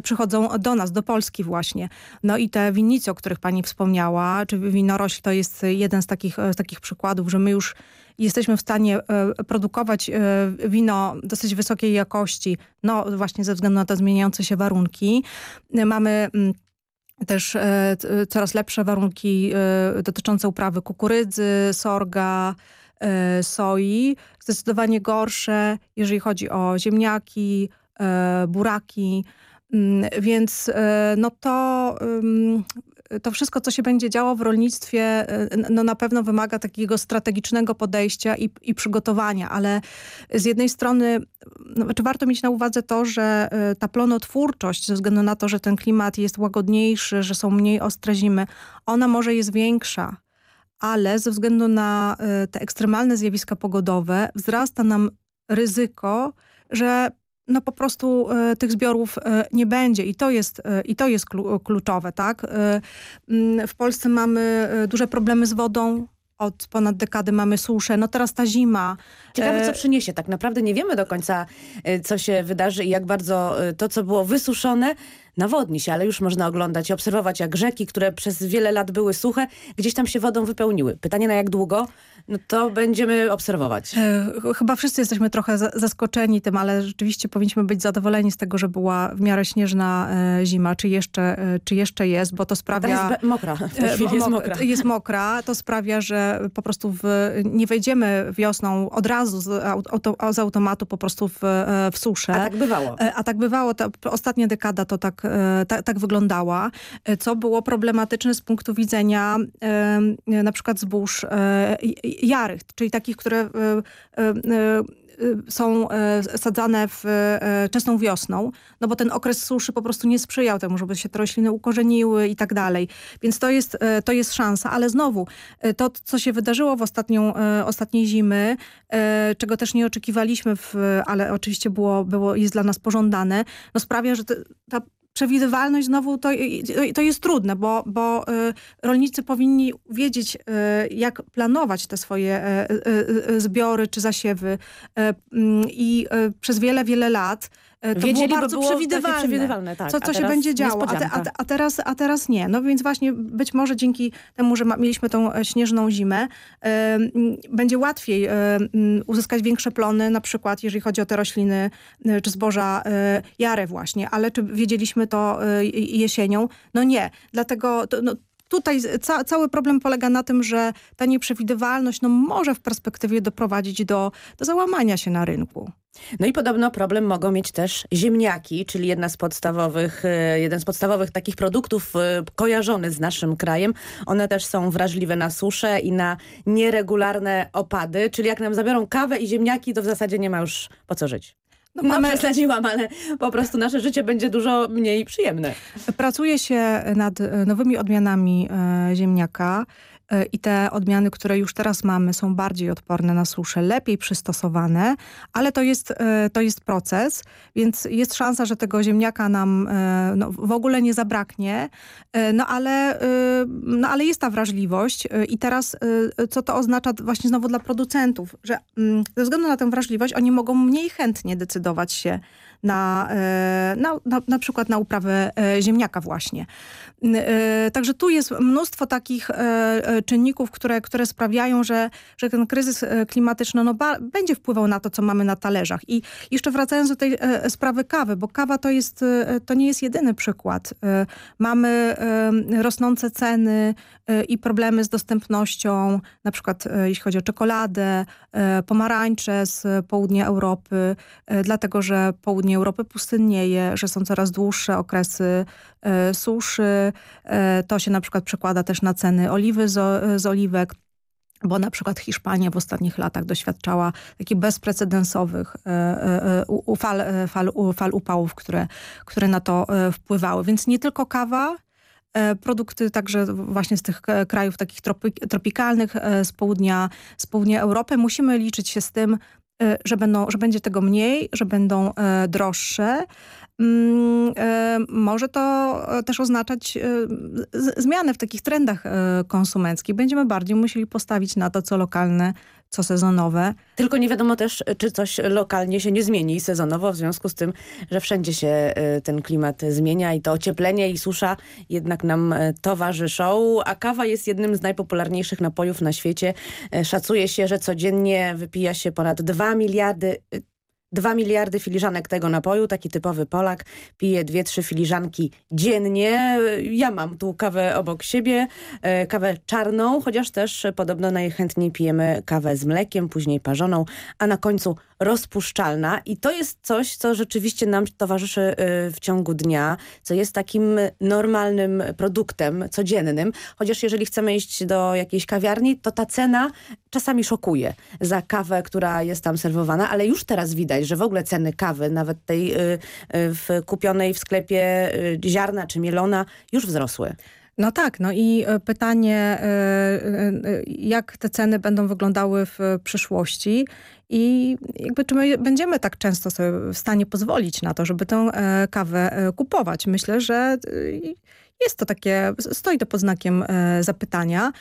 przychodzą do nas, do Polski właśnie. No i te winnice, o których pani wspomniała, czy winorośl to jest jeden z takich, z takich przykładów, że my już jesteśmy w stanie produkować wino dosyć wysokiej jakości, no właśnie ze względu na te zmieniające się warunki. Mamy też coraz lepsze warunki dotyczące uprawy kukurydzy, sorga, soi. Zdecydowanie gorsze, jeżeli chodzi o ziemniaki, buraki. Mm, więc no to to wszystko, co się będzie działo w rolnictwie, no na pewno wymaga takiego strategicznego podejścia i, i przygotowania, ale z jednej strony no, czy warto mieć na uwadze to, że ta plonotwórczość, ze względu na to, że ten klimat jest łagodniejszy, że są mniej ostre zimy, ona może jest większa, ale ze względu na te ekstremalne zjawiska pogodowe wzrasta nam ryzyko, że no po prostu y, tych zbiorów y, nie będzie i to jest, y, i to jest kluczowe. tak? Mm, w Polsce mamy duże problemy z wodą, od ponad dekady mamy suszę, no teraz ta zima. Ciekawe, co przyniesie. Tak naprawdę nie wiemy do końca, co się wydarzy i jak bardzo to, co było wysuszone, nawodni się, ale już można oglądać i obserwować, jak rzeki, które przez wiele lat były suche, gdzieś tam się wodą wypełniły. Pytanie na jak długo? No to będziemy obserwować. E, chyba wszyscy jesteśmy trochę zaskoczeni tym, ale rzeczywiście powinniśmy być zadowoleni z tego, że była w miarę śnieżna e, zima. Czy jeszcze, e, czy jeszcze jest, bo to sprawia... jest mokra. W tej chwili jest mokra. Jest mokra. To sprawia, że po prostu w, nie wejdziemy wiosną od razu z, auto, z automatu po prostu w, w suszę. A tak bywało. A tak bywało. Ta ostatnia dekada to tak, tak, tak wyglądała, co było problematyczne z punktu widzenia na przykład zbóż jarych, czyli takich, które e, e, e, są sadzane w wczesną wiosną, no bo ten okres suszy po prostu nie sprzyjał temu, żeby się te rośliny ukorzeniły i tak dalej. Więc to jest, to jest szansa, ale znowu to, co się wydarzyło w ostatnią, ostatniej zimy, czego też nie oczekiwaliśmy, w, ale oczywiście było, było, jest dla nas pożądane, no sprawia, że ta przewidywalność znowu to, to jest trudne, bo, bo y, rolnicy powinni wiedzieć, y, jak planować te swoje y, zbiory czy zasiewy i przez wiele, wiele lat to Wiedzieli, było bardzo było przewidywalne, przewidywalne tak. co, co się będzie działo, a, te, a, a, teraz, a teraz nie. No więc właśnie być może dzięki temu, że ma, mieliśmy tą e, śnieżną zimę, e, będzie łatwiej e, uzyskać większe plony, na przykład jeżeli chodzi o te rośliny e, czy zboża e, jare właśnie, ale czy wiedzieliśmy to jesienią? No nie, dlatego to, no, tutaj ca cały problem polega na tym, że ta nieprzewidywalność no, może w perspektywie doprowadzić do, do załamania się na rynku. No i podobno problem mogą mieć też ziemniaki, czyli jedna z podstawowych, e, jeden z podstawowych takich produktów e, kojarzony z naszym krajem. One też są wrażliwe na suszę i na nieregularne opady, czyli jak nam zabiorą kawę i ziemniaki, to w zasadzie nie ma już po co żyć. No, no mamy... przesadziłam, ale po prostu nasze życie będzie dużo mniej przyjemne. Pracuje się nad e, nowymi odmianami ziemniaka. E, i te odmiany, które już teraz mamy są bardziej odporne na suszę, lepiej przystosowane, ale to jest, e, to jest proces, więc jest szansa, że tego ziemniaka nam e, no, w ogóle nie zabraknie, no ale, no ale jest ta wrażliwość i teraz co to oznacza właśnie znowu dla producentów, że mm, ze względu na tę wrażliwość oni mogą mniej chętnie decydować się na, na, na, na przykład na uprawę ziemniaka właśnie. Także tu jest mnóstwo takich czynników, które, które sprawiają, że, że ten kryzys e, klimatyczny no, będzie wpływał na to, co mamy na talerzach. I jeszcze wracając do tej e, sprawy kawy, bo kawa to, jest, e, to nie jest jedyny przykład. Mamy rosnące ceny i problemy z dostępnością, na przykład jeśli chodzi o czekoladę, pomarańcze z południa Europy, dlatego, że południe Europy pustynnieje, że są coraz dłuższe okresy suszy. To się na przykład przekłada też na ceny oliwy z, z oliwek. bo na przykład Hiszpania w ostatnich latach doświadczała takich bezprecedensowych e, e, e, fal, fal, fal upałów, które, które na to wpływały. Więc nie tylko kawa, produkty także właśnie z tych krajów takich tropikalnych z południa, z południa Europy. Musimy liczyć się z tym, że, będą, że będzie tego mniej, że będą droższe. Mm, e, może to e, też oznaczać e, zmianę w takich trendach konsumenckich. Będziemy bardziej musieli postawić na to, co lokalne, co sezonowe. Tylko nie wiadomo też, czy coś lokalnie się nie zmieni sezonowo, w związku z tym, że wszędzie się ten klimat zmienia i to ocieplenie i susza jednak nam towarzyszą, a kawa jest jednym z najpopularniejszych napojów na świecie. Szacuje się, że codziennie wypija się ponad 2 miliardy 2 miliardy filiżanek tego napoju, taki typowy Polak pije dwie, trzy filiżanki dziennie. Ja mam tu kawę obok siebie, e, kawę czarną, chociaż też podobno najchętniej pijemy kawę z mlekiem, później parzoną, a na końcu rozpuszczalna i to jest coś, co rzeczywiście nam towarzyszy y, w ciągu dnia, co jest takim normalnym produktem codziennym, chociaż jeżeli chcemy iść do jakiejś kawiarni, to ta cena czasami szokuje za kawę, która jest tam serwowana, ale już teraz widać, że w ogóle ceny kawy, nawet tej y, y, w, kupionej w sklepie ziarna czy mielona, już wzrosły. No tak, no i pytanie, jak te ceny będą wyglądały w przyszłości i jakby czy my będziemy tak często sobie w stanie pozwolić na to, żeby tę e, kawę e, kupować. Myślę, że e, jest to takie, stoi to pod znakiem e, zapytania,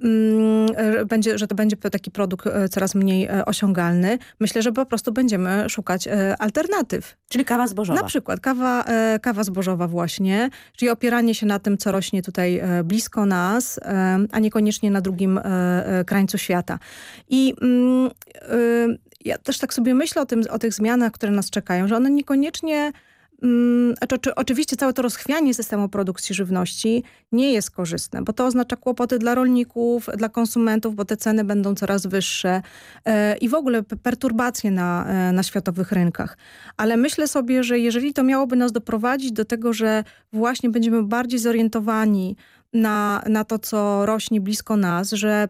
mm, będzie, że to będzie taki produkt e, coraz mniej e, osiągalny. Myślę, że po prostu będziemy szukać alternatyw. Czyli kawa zbożowa. Na przykład kawa, kawa zbożowa właśnie, czyli opieranie się na tym, co rośnie tutaj blisko nas, a niekoniecznie na drugim krańcu świata. I mm, ja też tak sobie myślę o, tym, o tych zmianach, które nas czekają, że one niekoniecznie oczywiście całe to rozchwianie systemu produkcji żywności nie jest korzystne, bo to oznacza kłopoty dla rolników, dla konsumentów, bo te ceny będą coraz wyższe e, i w ogóle perturbacje na, e, na światowych rynkach. Ale myślę sobie, że jeżeli to miałoby nas doprowadzić do tego, że właśnie będziemy bardziej zorientowani na, na to, co rośnie blisko nas, że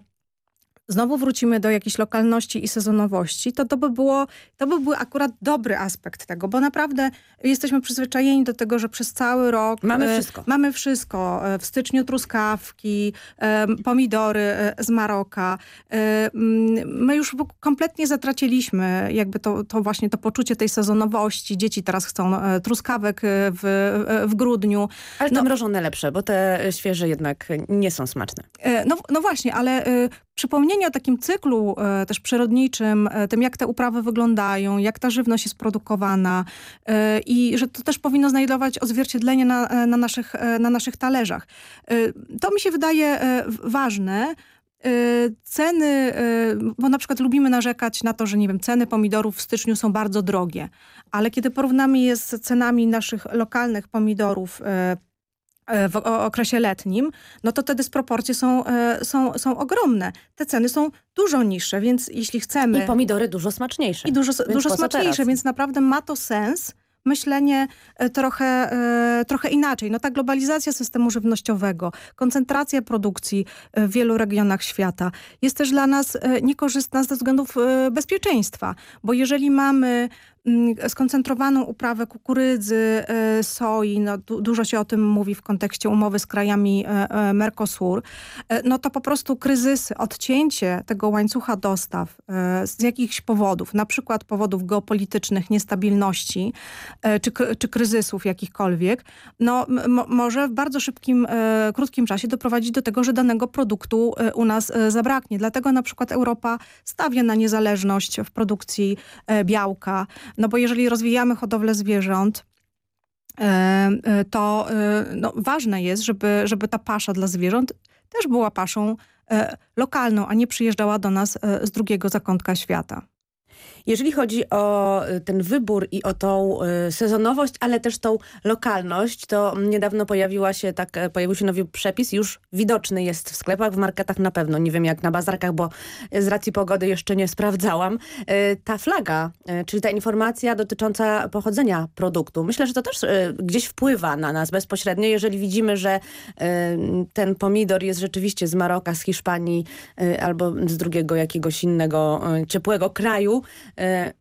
znowu wrócimy do jakiejś lokalności i sezonowości, to to by, było, to by był akurat dobry aspekt tego, bo naprawdę jesteśmy przyzwyczajeni do tego, że przez cały rok mamy e, wszystko. mamy wszystko. E, w styczniu truskawki, e, pomidory z Maroka. My już kompletnie zatraciliśmy jakby to, to właśnie to poczucie tej sezonowości. Dzieci teraz chcą truskawek w, w grudniu. Ale te no, mrożone lepsze, bo te świeże jednak nie są smaczne. No, no właśnie, ale przypomnienie o takim cyklu e, też przyrodniczym, e, tym jak te uprawy wyglądają, jak ta żywność jest produkowana e, i że to też powinno znajdować odzwierciedlenie na, e, na, naszych, e, na naszych talerzach. E, to mi się wydaje ważne, ceny, bo na przykład lubimy narzekać na to, że nie wiem, ceny pomidorów w styczniu są bardzo drogie, ale kiedy porównamy je z cenami naszych lokalnych pomidorów w okresie letnim, no to te dysproporcje są, e, są, są ogromne. Te ceny są dużo niższe, więc jeśli chcemy... I pomidory dużo smaczniejsze. I dużo, dużo smaczniejsze, teraz? więc naprawdę ma to sens myślenie e, trochę, trochę inaczej. No ta globalizacja systemu żywnościowego, koncentracja produkcji w wielu regionach świata jest też dla nas niekorzystna ze względów bezpieczeństwa, bo jeżeli mamy skoncentrowaną uprawę kukurydzy, e, soi, no, du dużo się o tym mówi w kontekście umowy z krajami e, e, Mercosur, no to po prostu kryzysy, odcięcie tego łańcucha dostaw z jakichś powodów, na przykład powodów geopolitycznych, niestabilności czy, czy kryzysów jakichkolwiek, no może w bardzo szybkim, krótkim czasie doprowadzić do tego, że danego produktu u nas zabraknie. Dlatego na przykład Europa stawia na niezależność w produkcji białka, no bo jeżeli rozwijamy hodowlę zwierząt, e, e, to e, no, ważne jest, żeby, żeby ta pasza dla zwierząt też była paszą lokalną, a nie przyjeżdżała do nas z drugiego zakątka świata. Jeżeli chodzi o ten wybór i o tą sezonowość, ale też tą lokalność, to niedawno pojawiła się tak, pojawił się nowy przepis, już widoczny jest w sklepach, w marketach na pewno, nie wiem jak na bazarkach, bo z racji pogody jeszcze nie sprawdzałam. Ta flaga, czyli ta informacja dotycząca pochodzenia produktu, myślę, że to też gdzieś wpływa na nas bezpośrednio, jeżeli widzimy, że ten pomidor jest rzeczywiście z Maroka, z Hiszpanii albo z drugiego jakiegoś innego ciepłego kraju,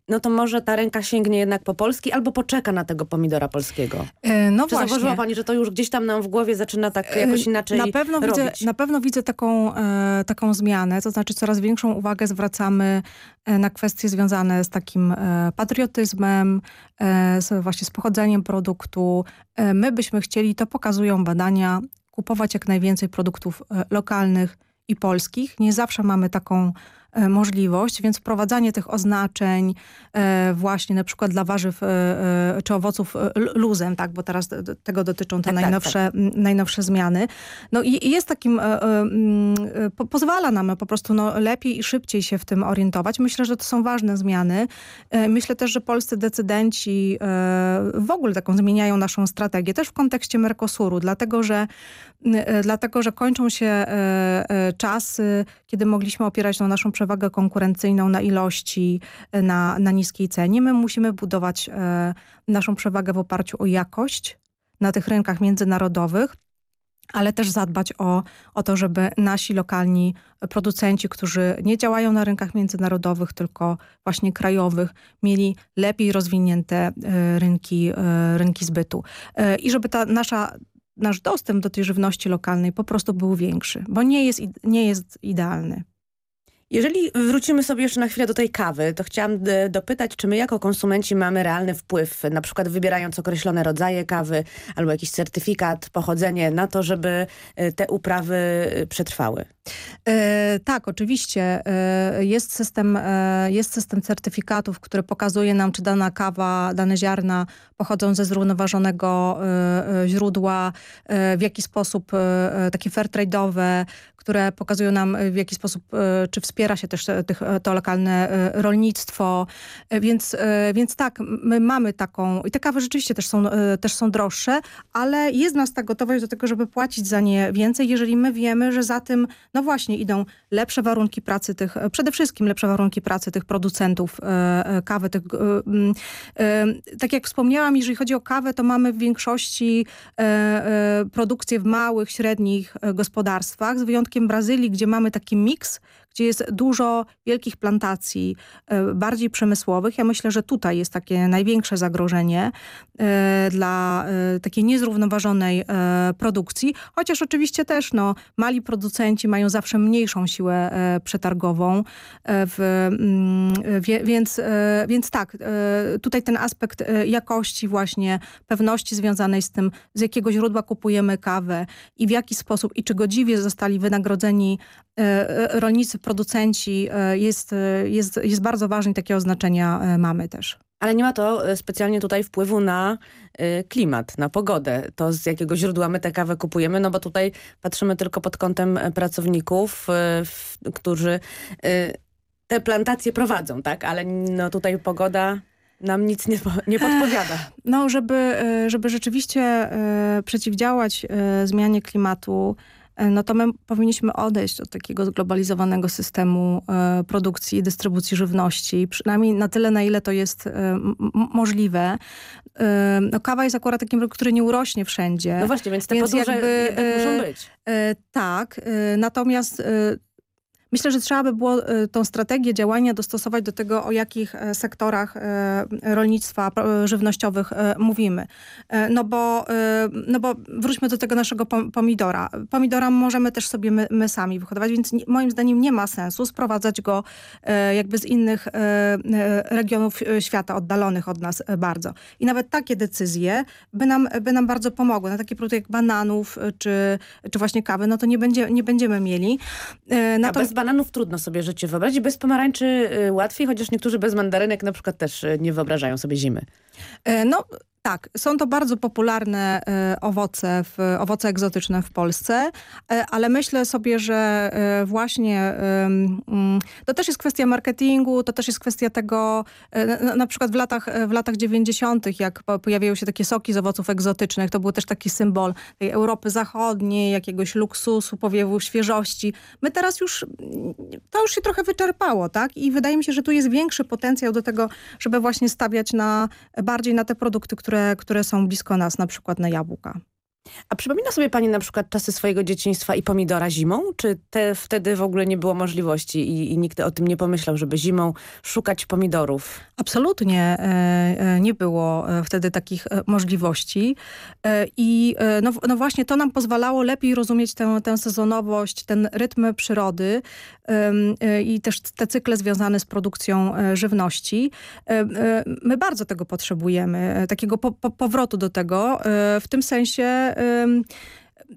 no to może ta ręka sięgnie jednak po polski albo poczeka na tego pomidora polskiego. No Czy właśnie. zauważyła pani, że to już gdzieś tam nam w głowie zaczyna tak jakoś inaczej na pewno robić? Widzę, na pewno widzę taką, e, taką zmianę, to znaczy coraz większą uwagę zwracamy e, na kwestie związane z takim e, patriotyzmem, e, z, właśnie z pochodzeniem produktu. E, my byśmy chcieli, to pokazują badania, kupować jak najwięcej produktów e, lokalnych i polskich. Nie zawsze mamy taką e, możliwość, więc wprowadzanie tych oznaczeń e, właśnie na przykład dla warzyw e, e, czy owoców e, luzem, tak, bo teraz tego dotyczą te Tak, tak, najnowsze, m, najnowsze zmiany. No i, jest takim, e, e, e, po, pozwala nam po prostu no, lepiej i szybciej się w tym orientować. Myślę, że to są ważne zmiany. E, Myślę też, że polscy decydenci e, w ogóle taką zmieniają naszą strategię, też w kontekście Mercosuru, dlatego że, e, dlatego, że kończą się e, e, czasy, kiedy mogliśmy opierać tą naszą przewagę konkurencyjną na ilości, e, na, na niskiej cenie. My musimy budować e, naszą przewagę w oparciu o jakość na tych rynkach międzynarodowych, ale też zadbać o, o to, żeby nasi lokalni producenci, którzy nie działają na rynkach międzynarodowych, tylko właśnie krajowych, mieli lepiej rozwinięte e, rynki, rynki zbytu. I żeby ta nasza nasz dostęp do tej żywności lokalnej po prostu był większy, bo nie jest, nie jest idealny. Jeżeli wrócimy sobie jeszcze na chwilę do tej kawy, to chciałam e, dopytać, czy my jako konsumenci mamy realny wpływ, na przykład wybierając określone rodzaje kawy albo jakiś certyfikat, pochodzenie na to, żeby e, te uprawy e, przetrwały? E, tak, oczywiście. E, jest, system, e, jest system certyfikatów, który pokazuje nam, czy dana kawa, dane ziarna pochodzą ze zrównoważonego źródła, w jaki sposób takie fair trade'owe, które pokazują nam, w jaki sposób, czy wspiera się też te- tych, e, to lokalne e, rolnictwo. E, Więc, e, więc tak, my mamy taką, i te kawy rzeczywiście też są, e, też są droższe, ale jest nas ta gotowość do tego, żeby płacić za nie więcej, jeżeli my wiemy, że za tym, no właśnie, idą lepsze warunki pracy tych, e, przede wszystkim lepsze warunki pracy tych producentów e, e, kawy. Tych, e, e, tak jak wspomniałam, jeżeli chodzi o kawę, to mamy w większości e, e, produkcję w małych, średnich e, gospodarstwach, z wyjątkiem Brazylii, gdzie mamy taki miks, gdzie jest dużo wielkich plantacji, e, bardziej przemysłowych. Ja myślę, że tutaj jest takie największe zagrożenie e, dla e, takiej niezrównoważonej produkcji, chociaż oczywiście też no, mali producenci mają zawsze mniejszą siłę przetargową, w, mm, więc, więc tak, tutaj ten aspekt jakości właśnie, pewności związanej z tym, z jakiego źródła kupujemy kawę i w jaki sposób i czy godziwie zostali wynagrodzeni rolnicy, producenci e, jest, e, jest, jest bardzo ważny i takie oznaczenia e, mamy też. Ale nie ma to e, specjalnie tutaj wpływu na e, klimat, na pogodę. To z jakiego źródła my tę kawę kupujemy, no bo tutaj patrzymy tylko pod kątem e, pracowników, e, którzy e, te plantacje prowadzą, tak? Ale no tutaj pogoda nam nic nie, nie podpowiada. No, żeby, e, żeby rzeczywiście e, przeciwdziałać e, zmianie klimatu, e, no to my powinniśmy odejść od takiego zglobalizowanego systemu e, produkcji i dystrybucji żywności, przynajmniej na tyle, na ile to jest e, możliwe. E, No, kawa jest akurat takim, produktem, który nie urośnie wszędzie. No właśnie, więc te podróże jednak muszą e, być. E, tak, e, natomiast e, myślę, że trzeba by było e, tą strategię działania dostosować do tego, o jakich e, sektorach e, rolnictwa żywnościowych mówimy. No bo, no bo wróćmy do tego naszego pom- pomidora. Pomidora możemy też sobie my, my sami wyhodować, więc moim zdaniem nie ma sensu sprowadzać go jakby z innych regionów świata, oddalonych od nas bardzo. I nawet takie decyzje by nam, by nam bardzo pomogły. Na takie produkty jak bananów czy, czy właśnie kawy, no to nie, będzie, nie będziemy mieli. A nato- bez bananów trudno sobie życie wyobrazić, bez pomarańczy y, łatwiej, chociaż niektórzy bez mandarynek na przykład też y, nie wyobrażają sobie zimy. E, No Tak, są to bardzo popularne e, owoce, w, owoce egzotyczne w Polsce, e, ale myślę sobie, że e, właśnie to też jest kwestia marketingu, to też jest kwestia tego, na, na przykład w latach, w latach 90., jak pojawiają się takie soki z owoców egzotycznych, to był też taki symbol tej Europy Zachodniej, jakiegoś luksusu, powiewu świeżości. My teraz już, to już się trochę wyczerpało, tak? I wydaje mi się, że tu jest większy potencjał do tego, żeby właśnie stawiać na, bardziej na te produkty, które które, które są blisko nas, na przykład na jabłka. A przypomina sobie Pani na przykład czasy swojego dzieciństwa i pomidora zimą? Czy te, wtedy w ogóle nie było możliwości i, i nikt o tym nie pomyślał, żeby zimą szukać pomidorów? Absolutnie e, e, nie było e, wtedy takich możliwości i no, no, właśnie to nam pozwalało lepiej rozumieć tę, tę sezonowość, ten rytm przyrody i też te cykle związane z produkcją żywności. My bardzo tego potrzebujemy, takiego po, po, powrotu do tego, w tym sensie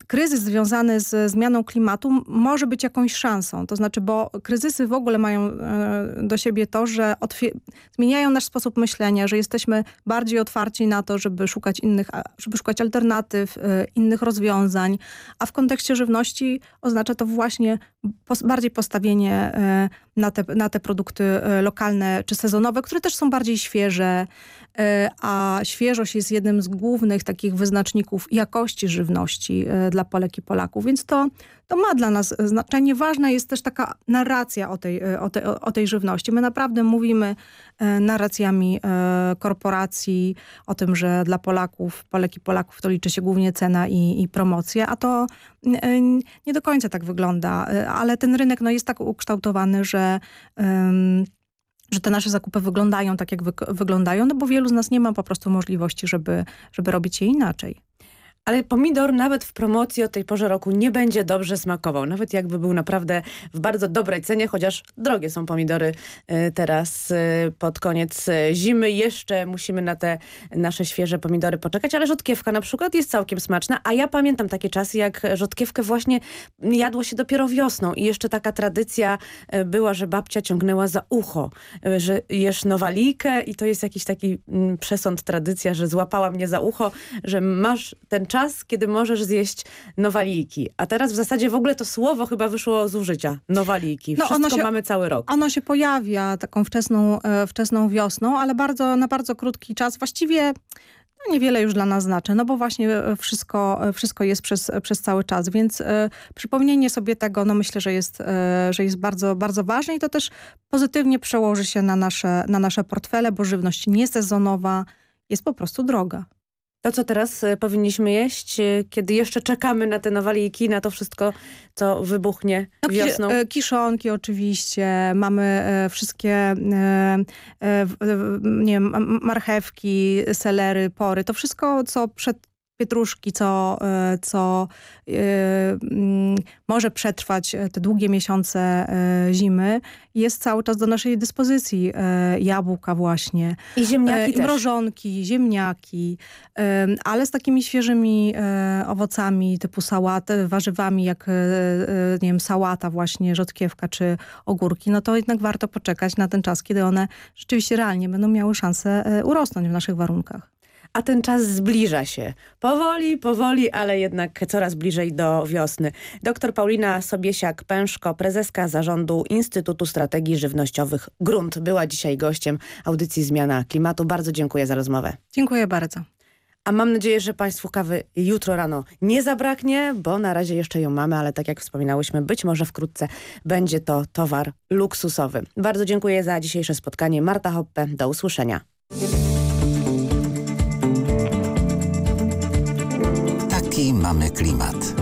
kryzys związany z zmianą klimatu może być jakąś szansą. To znaczy, bo kryzysy w ogóle mają e, do siebie to, że zmieniają nasz sposób myślenia, że jesteśmy bardziej otwarci na to, żeby szukać innych, żeby szukać alternatyw, e, innych rozwiązań, a w kontekście żywności oznacza to właśnie bardziej postawienie e, na te, na te produkty lokalne czy sezonowe, które też są bardziej świeże, a świeżość jest jednym z głównych takich wyznaczników jakości żywności dla Polek i Polaków, więc to, to ma dla nas znaczenie. Ważna jest też taka narracja o tej, o, tej, o tej żywności. My naprawdę mówimy e, narracjami e, korporacji o tym, że dla Polaków, Polek i Polaków to liczy się głównie cena i, i promocja, a to e, nie do końca tak wygląda, ale ten rynek no, jest tak ukształtowany, że że te nasze zakupy wyglądają tak, jak wy wyglądają, no bo wielu z nas nie ma po prostu możliwości, żeby, żeby robić je inaczej. Ale pomidor nawet w promocji o tej porze roku nie będzie dobrze smakował. Nawet jakby był naprawdę w bardzo dobrej cenie, chociaż drogie są pomidory y, teraz y, pod koniec y, zimy. Jeszcze musimy na te nasze świeże pomidory poczekać, ale rzodkiewka na przykład jest całkiem smaczna. A ja pamiętam takie czasy, jak rzodkiewkę właśnie jadło się dopiero wiosną. I jeszcze taka tradycja była, że babcia ciągnęła za ucho, że jesz nowalijkę i to jest jakiś taki mm, przesąd, tradycja, że złapała mnie za ucho, że masz ten czas czas, kiedy możesz zjeść nowaliki. A teraz w zasadzie w ogóle to słowo chyba wyszło z użycia. Nowaliki. No, Wszystko się, mamy cały rok. Ono się pojawia taką wczesną, e, wczesną wiosną, ale bardzo na bardzo krótki czas. Właściwie no niewiele już dla nas znaczy, no bo właśnie e, wszystko, e, wszystko jest przez, przez cały czas, więc e, przypomnienie sobie tego, no myślę, że jest, że jest bardzo, bardzo ważne i to też pozytywnie przełoży się na nasze, na nasze portfele, bo żywność niesezonowa jest po prostu droga. To, co teraz e, powinniśmy jeść, e, kiedy jeszcze czekamy na te nowaliki, na to wszystko, co wybuchnie no, wiosną? E, kiszonki oczywiście, mamy wszystkie nie wiem, marchewki, selery, pory. To wszystko, co przed pietruszki, co, e, co e, mm, może przetrwać te długie miesiące e, zimy, jest cały czas do naszej dyspozycji. Jabłka właśnie. I ziemniaki I mrożonki, ziemniaki, ale z takimi świeżymi owocami typu sałatę, warzywami jak nie wiem, sałata właśnie, rzodkiewka czy ogórki, no to jednak warto poczekać na ten czas, kiedy one rzeczywiście realnie będą miały szansę urosnąć w naszych warunkach a ten czas zbliża się. Powoli, powoli, ale jednak coraz bliżej do wiosny. Doktor Paulina Sobiesiak-Pęszko, prezeska zarządu Instytutu Strategii Żywnościowych Grunt, była dzisiaj gościem audycji Zmiana Klimatu. Bardzo dziękuję za rozmowę. Dziękuję bardzo. A mam nadzieję, że Państwu kawy jutro rano nie zabraknie, bo na razie jeszcze ją mamy, ale tak jak wspominałyśmy, być może wkrótce będzie to towar luksusowy. Bardzo dziękuję za dzisiejsze spotkanie. Marta Hoppe, do usłyszenia. Mamy klimat?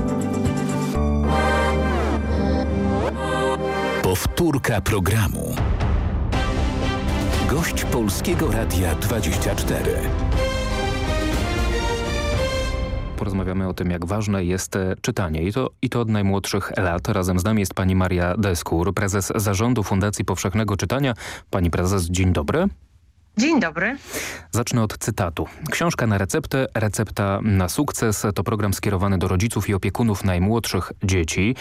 Powtórka programu. Gość Polskiego Radia 24 porozmawiamy o tym, jak ważne jest e, czytanie i to, i to od najmłodszych lat. Razem z nami jest pani Maria Deskur, prezes Zarządu Fundacji Powszechnego Czytania. Pani prezes, dzień dobry. Dzień dobry. Zacznę od cytatu. Książka na receptę, recepta na sukces to program skierowany do rodziców i opiekunów najmłodszych dzieci.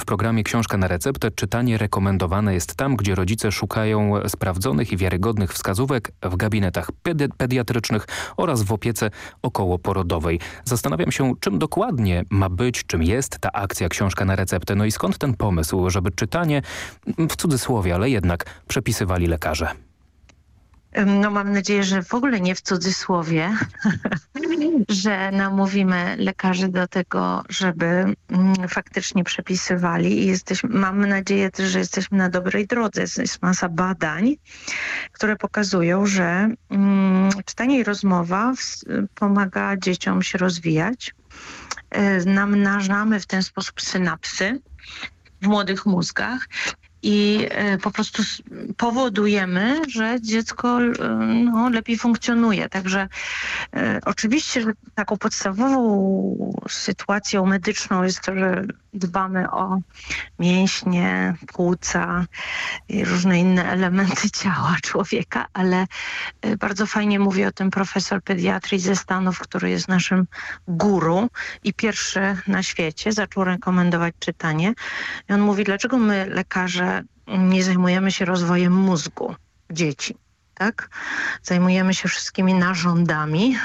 W programie Książka na receptę czytanie rekomendowane jest tam, gdzie rodzice szukają sprawdzonych i wiarygodnych wskazówek w gabinetach pedi pediatrycznych oraz w opiece okołoporodowej. Zastanawiam się, czym dokładnie ma być, czym jest ta akcja Książka na receptę. No i skąd ten pomysł, żeby czytanie, w cudzysłowie, ale jednak przepisywali lekarze? No mam nadzieję, że w ogóle nie w cudzysłowie, że namówimy lekarzy do tego, żeby mm, faktycznie przepisywali i jesteśmy, mamy nadzieję też, że jesteśmy na dobrej drodze. Jest masa badań, które pokazują, że mm, czytanie i rozmowa pomaga dzieciom się rozwijać. E, namnażamy w ten sposób synapsy w młodych mózgach i e, po prostu powodujemy, że dziecko e, no, lepiej funkcjonuje. Także e, oczywiście, że taką podstawową sytuacją medyczną jest to, że dbamy o mięśnie, płuca i różne inne elementy ciała człowieka, ale bardzo fajnie mówi o tym profesor pediatrii ze Stanów, który jest naszym guru i pierwszy na świecie zaczął rekomendować czytanie. I on mówi, dlaczego my lekarze nie zajmujemy się rozwojem mózgu dzieci. Tak? Zajmujemy się wszystkimi narządami,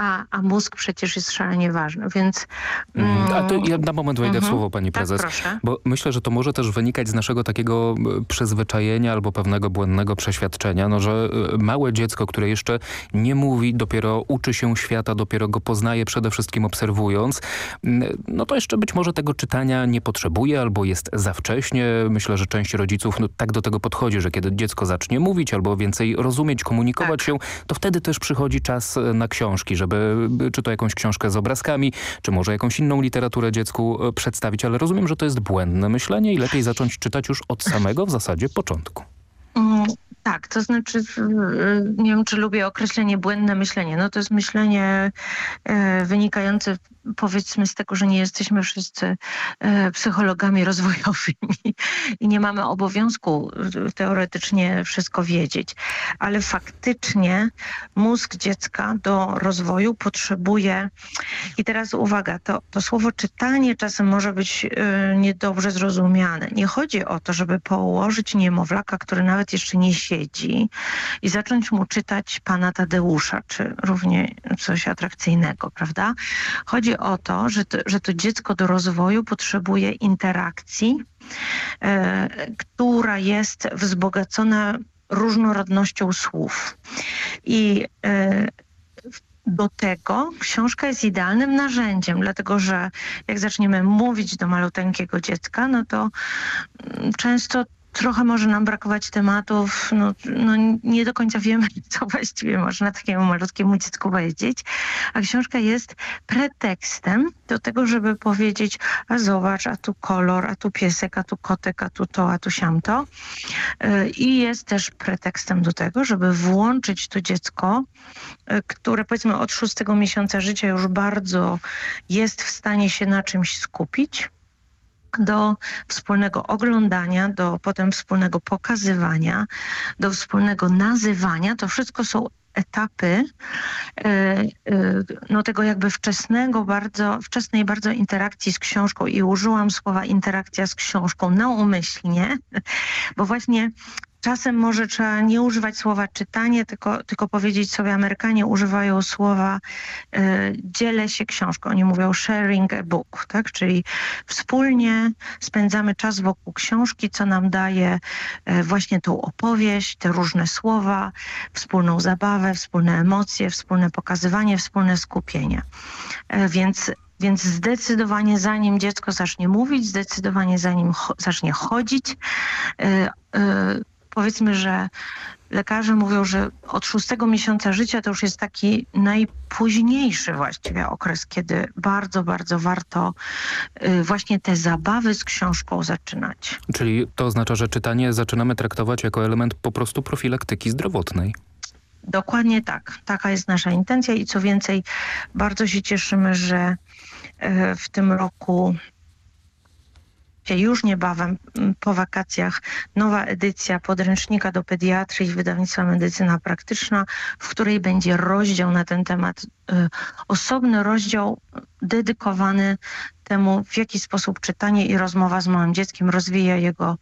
a, a mózg przecież jest szalenie ważny, więc... Mm. A to ja na moment wejdę mm -hmm. w słowo, pani tak, prezes, tak, bo myślę, że to może też wynikać z naszego takiego przyzwyczajenia albo pewnego błędnego przeświadczenia, no, że e, małe dziecko, które jeszcze nie mówi, dopiero uczy się świata, dopiero go poznaje, przede wszystkim obserwując, no to jeszcze być może tego czytania nie potrzebuje albo jest za wcześnie. Myślę, że część rodziców no, tak do tego podchodzi, że kiedy dziecko zacznie mówić albo więcej rozumieć, komunikować tak. się, to wtedy też przychodzi czas e, na książki, żeby żeby czy to jakąś książkę z obrazkami, czy może jakąś inną literaturę dziecku e, przedstawić, ale rozumiem, że to jest błędne myślenie i lepiej zacząć czytać już od samego w zasadzie początku. Tak, to znaczy, nie wiem, czy lubię określenie błędne myślenie. No to jest myślenie e, wynikające powiedzmy z tego, że nie jesteśmy wszyscy e, psychologami rozwojowymi i nie mamy obowiązku e, teoretycznie wszystko wiedzieć, ale faktycznie mózg dziecka do rozwoju potrzebuje i teraz uwaga, to, to słowo czytanie czasem może być niedobrze zrozumiane. Nie chodzi o to, żeby położyć niemowlaka, który nawet jeszcze nie siedzi i zacząć mu czytać pana Tadeusza, czy równie coś atrakcyjnego, prawda? Chodzi o to, że to, że to dziecko do rozwoju potrzebuje interakcji, e, która jest wzbogacona różnorodnością słów. I e, do tego książka jest idealnym narzędziem, dlatego że jak zaczniemy mówić do maluteńkiego dziecka, no to mm, często trochę może nam brakować tematów, no, no, nie do końca wiemy, co właściwie można takiemu malutkiemu dziecku powiedzieć, a książka jest pretekstem do tego, żeby powiedzieć, a zobacz, a tu kolor, a tu piesek, a tu kotek, a tu to, a tu siamto. Y, I jest też pretekstem do tego, żeby włączyć to dziecko, y, które powiedzmy od szóstego miesiąca życia już bardzo jest w stanie się na czymś skupić, do wspólnego oglądania, do potem wspólnego pokazywania, do wspólnego nazywania. To wszystko są etapy e, e, no, tego jakby wczesnego bardzo, wczesnej bardzo interakcji z książką i użyłam słowa interakcja z książką naumyślnie, bo właśnie Czasem może trzeba nie używać słowa czytanie, tylko, tylko powiedzieć sobie, Amerykanie używają słowa y, dzielę się książką. Oni mówią sharing a book, tak? czyli wspólnie spędzamy czas wokół książki, co nam daje y, właśnie tą opowieść, te różne słowa, wspólną zabawę, wspólne emocje, wspólne pokazywanie, wspólne skupienie. Y, więc więc zdecydowanie zanim dziecko zacznie mówić, zdecydowanie zanim cho zacznie chodzić, powiedzmy, że lekarze mówią, że od szóstego miesiąca życia to już jest taki najpóźniejszy właściwie okres, kiedy bardzo, bardzo warto y, właśnie te zabawy z książką zaczynać. Czyli to oznacza, że czytanie zaczynamy traktować jako element po prostu profilaktyki zdrowotnej. Dokładnie tak. Taka jest nasza intencja i co więcej, bardzo się cieszymy, że y, w tym roku już niebawem mm, po wakacjach. Nowa edycja podręcznika do pediatrii wydawnictwa Medycyna Praktyczna, w której będzie rozdział na ten temat, y, osobny rozdział dedykowany temu, w jaki sposób czytanie i rozmowa z małym dzieckiem rozwija jego,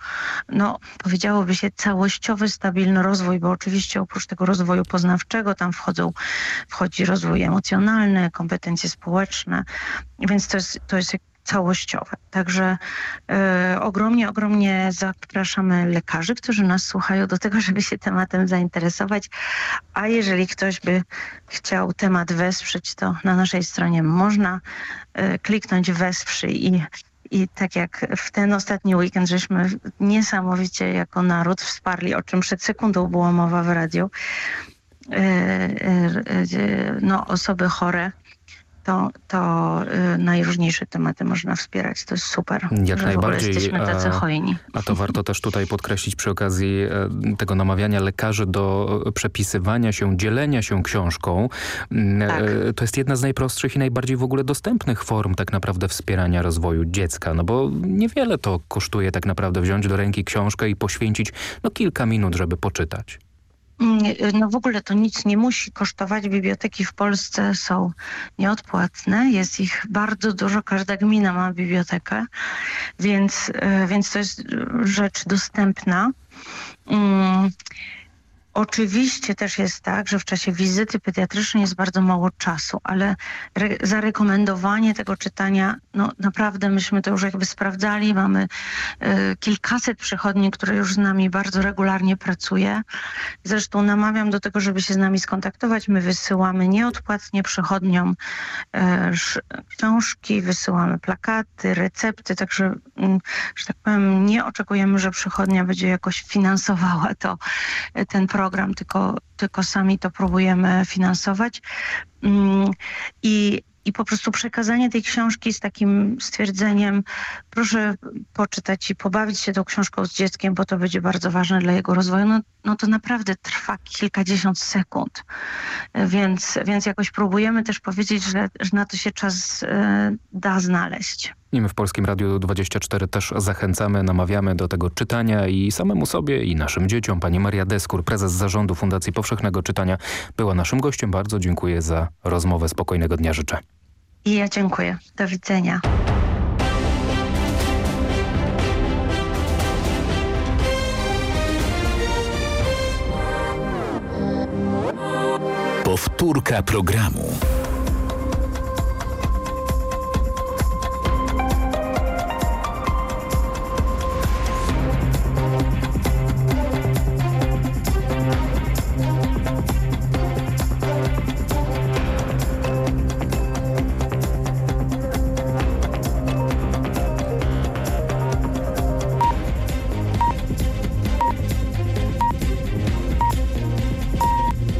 no powiedziałoby się, całościowy, stabilny rozwój, bo oczywiście oprócz tego rozwoju poznawczego tam wchodzą, wchodzi rozwój emocjonalny, kompetencje społeczne, więc to jest, to jest całościowe. Także y, ogromnie, ogromnie zapraszamy lekarzy, którzy nas słuchają do tego, żeby się tematem zainteresować. A jeżeli ktoś by chciał temat wesprzeć, to na naszej stronie można y, kliknąć wesprzyj i i tak jak w ten ostatni weekend, żeśmy niesamowicie jako naród wsparli, o czym przed sekundą była mowa w radiu, no, osoby chore to, to y, najróżniejsze tematy można wspierać. To jest super, Jak że najbardziej. jesteśmy tacy hojni. A to warto też tutaj podkreślić przy okazji e, tego namawiania lekarzy do przepisywania się, dzielenia się książką. Mm, Tak. E, To jest jedna z najprostszych i najbardziej w ogóle dostępnych form tak naprawdę wspierania rozwoju dziecka. No bo niewiele to kosztuje tak naprawdę wziąć do ręki książkę i poświęcić no, kilka minut, żeby poczytać. Mm, No w ogóle to nic nie musi kosztować. Biblioteki w Polsce są nieodpłatne. Jest ich bardzo dużo. Każda gmina ma bibliotekę, więc, e, więc to jest rzecz dostępna. Oczywiście też jest tak, że w czasie wizyty pediatrycznej jest bardzo mało czasu, ale re zarekomendowanie tego czytania, no naprawdę myśmy to już jakby sprawdzali. Mamy y, kilkaset przychodni, które już z nami bardzo regularnie pracuje. Zresztą namawiam do tego, żeby się z nami skontaktować. My wysyłamy nieodpłatnie przychodniom y, książki, wysyłamy plakaty, recepty, także, mm, że tak powiem, nie oczekujemy, że przychodnia będzie jakoś finansowała to, y, ten program, tylko, tylko sami to próbujemy finansować. Mm, I, I po prostu przekazanie tej książki z takim stwierdzeniem, proszę poczytać i pobawić się tą książką z dzieckiem, bo to będzie bardzo ważne dla jego rozwoju, no, no to naprawdę trwa kilkadziesiąt sekund. Więc, więc jakoś próbujemy też powiedzieć, że, że na to się czas e, da znaleźć. I my w Polskim Radiu 24 też zachęcamy, namawiamy do tego czytania i samemu sobie i naszym dzieciom. Pani Maria Deskur, prezes zarządu Fundacji Powszechnego Czytania, była naszym gościem. Bardzo dziękuję za rozmowę. Spokojnego dnia życzę. I ja dziękuję. Do widzenia. Powtórka programu.